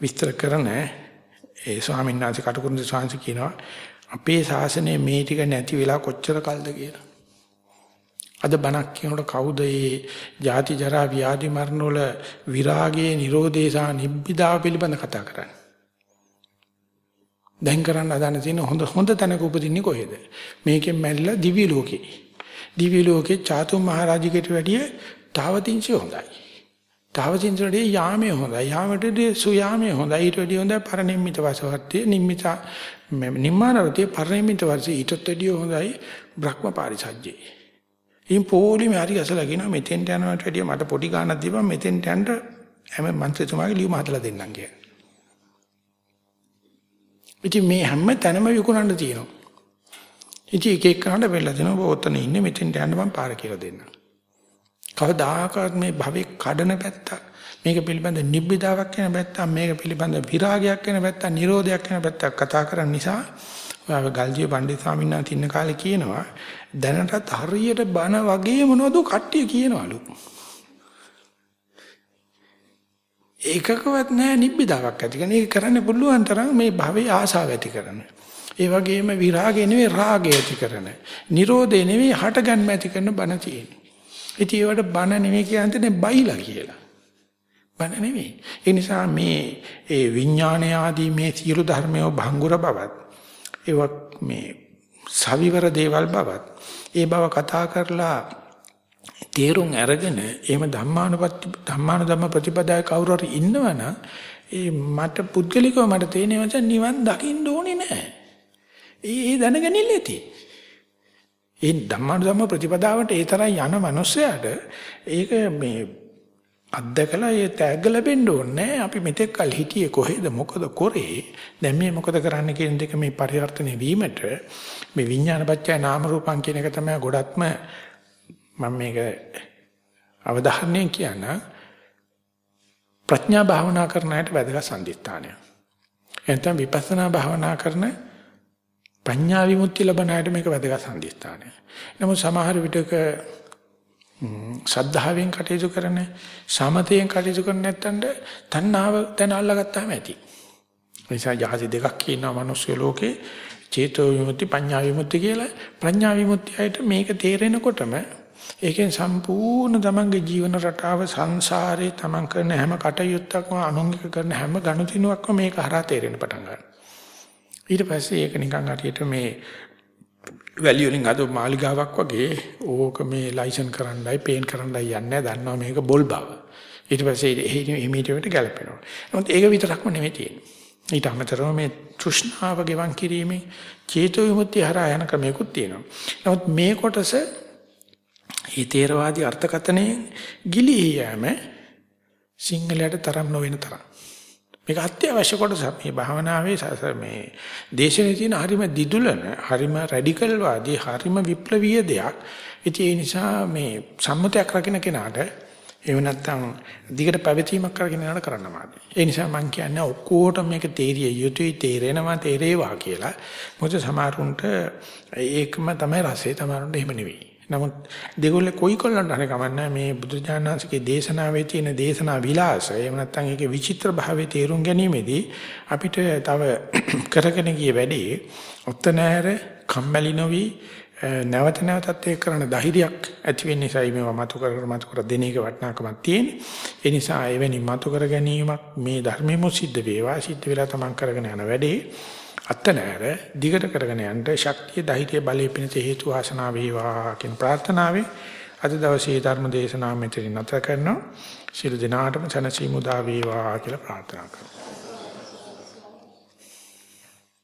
විස්තර කරන ඒ ස්වාමීන් වහන්සේ කටුකුරුන්ද ස්වාමීන් කියනවා අපේ ශාසනයේ මේ ටික නැති වෙලා කොච්චර කල්ද කියලා. අද බණක් කියනකොට කවුද මේ ජාති ජරා ව්‍යාධි මරණ වල විරාගයේ Nirodhe සහ නිබ්බිදාව පිළිබඳ කතා කරන්නේ. දැන් කරන්න හදන තියෙන හොඳ හොඳ තැනක උපදින්නේ කොහෙද? මේකෙන් මැරිලා දිවි ලෝකේ. දිවි ලෝකේ චාතු මහරජිකට වැඩිය තාවතිංශය හොඳයි. තාවතිංශයේ යාමේ හොඳයි. යාමටදී සුයාමේ හොඳයි. ඊට වැඩිය හොඳයි පරිනිම්මිත වසවර්තිය නිම්මිත නිම්මානවතේ පරිනිම්මිත වර්ෂී ඊටත් වැඩිය හොඳයි බ්‍රහ්ම පාරිසජ්ජේ. ඉන් පොලිමේ හරි අසලා කියනවා මෙතෙන්ට යනවට වැඩිය මට පොඩි ගාණක් දීපන් මෙතෙන්ට යන්න හැම මන්ත්‍රීතුමාගේ ලියුම හදලා දෙන්නම් කියලා. ඉතින් මේ හැම තැනම විකුණන්න තියෙනවා. ඉතින් එක එක කනට වෙලා දෙනවා ඔතන ඉන්නේ මෙතෙන්ට යන්න මම පාර කියලා දෙන්නම්. කවදාකවත් මේ භවෙ කඩන පැත්ත මේක පිළිබඳ නිබ්බිදාවක් කියන පැත්ත මේක පිළිබඳ විරාගයක් කියන පැත්ත නිරෝධයක් කියන පැත්ත කතා කරන නිසා ඔය ගල්ජිය පණ්ඩිත ස්වාමීන් වහන්සේ ඉන්න කාලේ කියනවා දැනටත් හරියට බන වගේ මොනවද කට්ටිය කියනවලු. ඒකකවත් නෑ නිබ්බිදාවක් ඇති කරන. ඒක කරන්න පුළුවන් තරම් මේ භවයේ ආසාව ඇති කරන. ඒ වගේම විරාගය නෙවෙයි රාගය ඇති කරන. නිරෝධය නෙවෙයි හටගන්න ඇති කරන බන තියෙන්නේ. ඉතින් ඒවට බන නෙවෙයි කියන්නේ බයිලා කියලා. බන නෙවෙයි. ඒ නිසා මේ ඒ විඥානය ආදී මේ සියලු ධර්මයේ භංගුර බවත් ඒවත් මේ සවිවර දේවල් බවත් ඒ බව කතා කරලා තේරුම් අරගෙන එහෙම ධම්මානුපත්ති ධම්මානුධම්ම ප්‍රතිපදාය කවුරු හරි ඉන්නවනම් ඒ මට පුද්ගලිකව මට තේරෙනවා නිවන් දකින්න ඕනේ නැහැ. ඒ ඒ දැනගනින්න ඇති. ඒ ධම්මානුධම්ම ප්‍රතිපදාවට ඒ තරම් යන මනුස්සයාට ඒක මේ අත්දකලා ඒ තෑග්ග ලැබෙන්න ඕනේ අපි මෙතෙක් කල් හිටියේ කොහෙද මොකද කරේ දැන් මේ මොකද කරන්න කියන දෙක මේ පරිවර්තනය වීමට මේ විඥානපච්චය නාම රූපං කියන එක තමයි ගොඩක්ම මම මේක අවධාරණයෙන් කියන ප්‍රඥා භාවනා කරන අයට වැදගත් සම්දිස්ථානය. එතන විපස්සනා භාවනා කරන පඤ්ඤා විමුක්ති ලබන අයට මේක වැදගත් සම්දිස්ථානය. නමුත් සමහර විටක ශ්‍රද්ධාවෙන් කටයුතු කරන සමතයෙන් කටයුතු කරන නැත්තඳ තණ්හාව දැන අල්ලගත්තාම ඇති. නිසා යහසි දෙකක් කියනවා මිනිස්සු ලෝකේ චේතෝ විමුක්ති පඤ්ඤා විමුක්ති කියලා. ප්‍රඥා විමුක්තියට මේක තේරෙනකොටම ඒකෙන් සම්පූර්ණ තමන්ගේ ජීවන රටාව සංසාරේ තමන් කරන හැම කටයුත්තක්ම අනුංගික කරන හැම ගනුදෙනුවක්ම මේක හරහා තේරෙන්න පටන් ගන්නවා. ඊට පස්සේ ඒක නිකන් හරියට මේ වැලිය වලින් අද මාලිගාවක් වගේ ඕක මේ ලයිසන් කරන්නයි පේන් කරන්නයි යන්නේ දන්නවා මේක බොල් බව. ඊට පස්සේ එහිමීටරයට ගැලපෙනවා. නමුත් ඒක විතරක්ම නෙමෙයි තියෙන්නේ. ඊට අමතරව මේ තෘෂ්ණාව ගෙවන් කිරීමේ චේතෝ විමුක්තිය හරහා යන ක්‍රමයකුත් තියෙනවා. නමුත් මේ කොටස මේ තේරවාදී අර්ථකතනයේ ගිලී යෑම සිංහලයට තරම් නොවන තරම්. මේක අත්‍යවශ්‍ය කොටසක් මේ භාවනාවේ මේ දේශනේ තියෙන හරිම දිදුලන හරිම රැඩිකල් වාදී හරිම විප්ලවීය දෙයක්. ඉතින් ඒ නිසා මේ සම්මතයක් රකින්න කෙනාට එහෙම නැත්නම් දිගට පැවතීමක් කරගෙන යන කරන්න මාදි. ඒ නිසා මම කියන්නේ ඔක්කොටම මේක තේරිය යුතුයි තේරෙනවා තේරේවා කියලා. මොකද සමහරුන්ට ඒකම තමයි රසය සමහරුන්ට එහෙම නෙවෙයි. නමුත් දෙගොල්ල කොයි කොල්ලන්ට හරි කමන්නේ මේ බුදුජානනාංශගේ දේශනාවේ තියෙන දේශනා විලාසය එහෙම නැත්නම් ඒකේ විචිත්‍ර භාවයේ තේරුම් ගැනීමේදී අපිට තව කරගෙන ගිය වැඩේ ඔත්තනෑර කම්මැලි නොවි නැවත නැවතත් ඒක කරන ධෛර්යයක් ඇති වෙන්න නිසායි මේවා මතු කර කර මතු කර දෙන එක වටිනාකමක් තියෙන්නේ. ඒ නිසා එවැනි මතු කර ගැනීමක් මේ ධර්මෙම සිද්ධ වේවා සිද්ධ වෙලා තමන් කරගෙන යන වැඩේ අත්නෑර දිගට කරගෙන යන්න ශක්තිය ධෛර්ය බලය පිණිස හේතු වාසනා වේවා කියන ප්‍රාර්ථනාවෙන් අද දවසේ ධර්ම දේශනාව මෙතනින් නැත කරනවා. ශිරු දිනාටම සනසීමු දා වේවා කියලා ප්‍රාර්ථනා කරනවා.